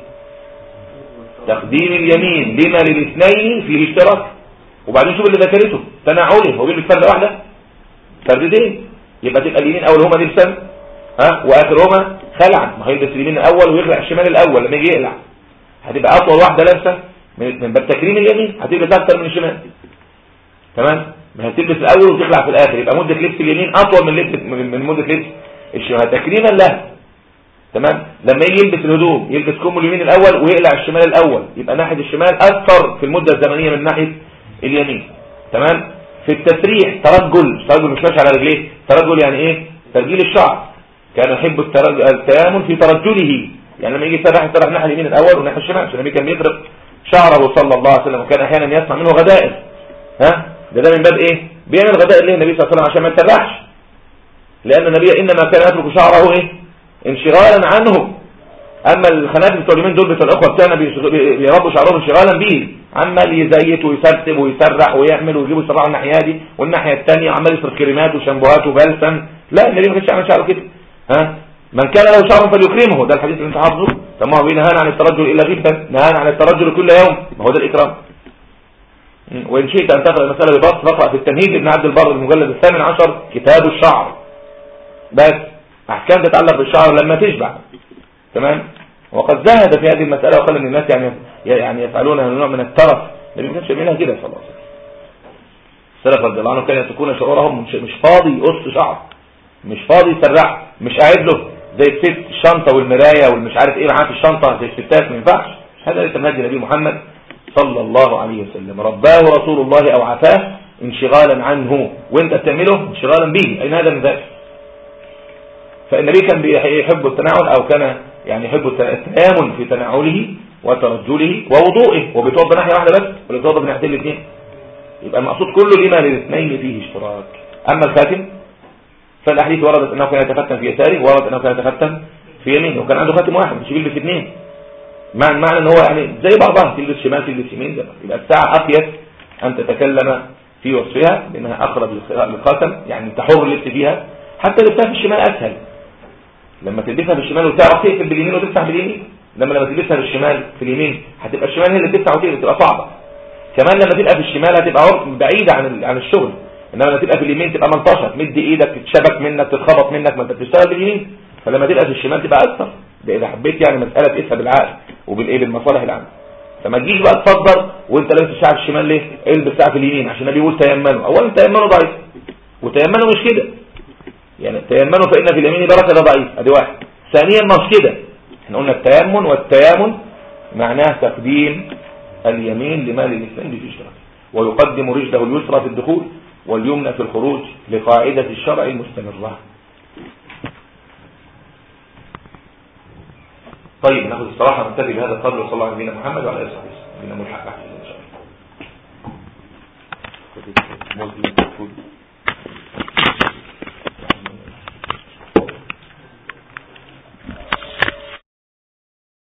تقديم اليمين لما للاثنين فيه اشتراك. وبعدين شوف اللي ذكرته تنعله هو بيلبس فرده واحدة. فردتين يبقى تبقى اليمين أول هما لبسا ها؟ واخرهما خلعا ما هيلبس اليمين الأول ويخلع الشمال الأول. لما يجي يقلع. هتبقى أطول واحدة لابسة من باب تكريم اليمين. هتلبس أكتر من الشمال. تمام؟ ما هتلبس الأول وتخلع في الآخر. يبقى مدة لبس اليمين أطول من لبس من مدة لبس الشمال. تكريما لها تمام؟ لما يجي يلبس الهدوم يلبس كم اليمين الأول ويقلع الشمال الأول يبقى ناحية الشمال أكثر في المدة الزمنية من ناحية اليمين. تمام؟ في التسريح ترجل ترجل مش ماشي على رجليه. ترجل يعني إيه؟ ترجيل الشعر. كان يحب التيامن في ترجله. يعني لما يجي يسرح يسرح ناحية اليمين الأول وناحية الشمال عشان النبي كان بيضرب شعره صلى الله عليه وسلم. وكان أحيانا يسمع منه غدائر. ها؟ ده ده من باب إيه؟ بيعمل غدائر ليه؟ النبي صلى الله عليه وسلم عشان ما يتسرحش لأن النبي إنما كان يترك شعره إيه؟ انشغالا عنه أما الخنافل بتوع اليومين دول بتوع الأخوة بتاعنا بيربوا شعرهم انشغالا به عمال يزيت ويسرسب ويسرح ويعمل ويجيبوا يسرحوا الناحية دي والناحية الثانية وعمال يصرف كريمات وشامبوهات وبلسم. لا النبي ما كانش يعمل شعره كده. ها؟ من كان له شعر فليكرمه. ده الحديث اللي انت حافظه. طب ما هو نهانا عن الترجل إلا غبا. نهانا عن الترجل كل يوم. ما هو ده الإكرام. وإن شئت أن تقرأ المسألة ببسط فاقرأ في التمهيد ابن عبد البر المجلد الثامن عشر كتاب الشعر. بس. أحكام تتعلق بالشعر لما تشبع. تمام؟ وقد زهد في هذه المسألة وقال إن الناس يعني يعني يفعلونها نوع من الترف. ما كانش بيعملها كده صلى الله عليه وسلم السلف رضي الله عنهم كانوا يتركون شعورهم مش فاضي يقص شعر. مش فاضي يسرع مش قاعد له زي الست الشنطة والمراية والمش عارف إيه معاه في الشنطة زي الستات ما ينفعش. هذا ليس منهج النبي محمد صلى الله عليه وسلم. رباه رسول الله أو عفاه انشغالا عنه. وأنت بتعمله انشغالا به. أين هذا من ذلك؟ فالنبي كان يحب التناول أو كان يعني يحب التيامن في تناوله وترجله ووضوئه وبيتوضى ناحيه واحدة بس ولا بيتوضى الاثنين. يبقى المقصود كله لما للاثنين فيه اشتراك. أما الخاتم فالأحاديث وردت أنه كان يتختم في يساره ورد أنه كان يتختم في يمينه وكان عنده خاتم واحد مش بيلبس اثنين. معنى معنى إن هو يعني زي بعضها تلبس شمال تلبس يمين يبقى الساعة اقيس أن تتكلم في وصفها لأنها أقرب للخاتم يعني تحر اللبس فيها حتى لبسها في الشمال أسهل. لما تلبسها في الشمال وتعرف تقفل باليمين وتفتح باليمين؟ لما لما تلبسها في الشمال في اليمين هتبقى الشمال هي اللي تفتح وتقفل تبقى صعبة. كمان لما تبقى في الشمال هتبقى بعيدة عن عن الشغل. إنما لما تبقى في اليمين تبقى منطشه تمد إيدك تتشبك منك تتخبط منك ما أنت بتشتغل باليمين. فلما تبقى في الشمال تبقى أكثر ده إذا حبيت يعني مسألة تقيسها بالعقل وبالإيه؟ بالمصالح العامة. فما تجيش بقى تصدر وأنت لابس في الشمال ليه؟ البس ساعه في اليمين عشان النبي يقول تيمنوا اولا تيمنوا ضعيف. وتيمنوا مش كده. يعني تيمنوا فإن في اليمين بركة ده ضعيف. أدي واحد. ثانيا مش كده إحنا قلنا التيمن والتيامن معناه تقديم اليمين لمال الاسلام في ويقدم رجله اليسرى في الدخول واليمنى في الخروج لقاعدة الشرع المستمرة. طيب نأخذ الصراحة ننتبه بهذا القدر وصلى الله على نبينا محمد وعلى آله وصحبه. نبينا ملحق أحسن إن شاء الله.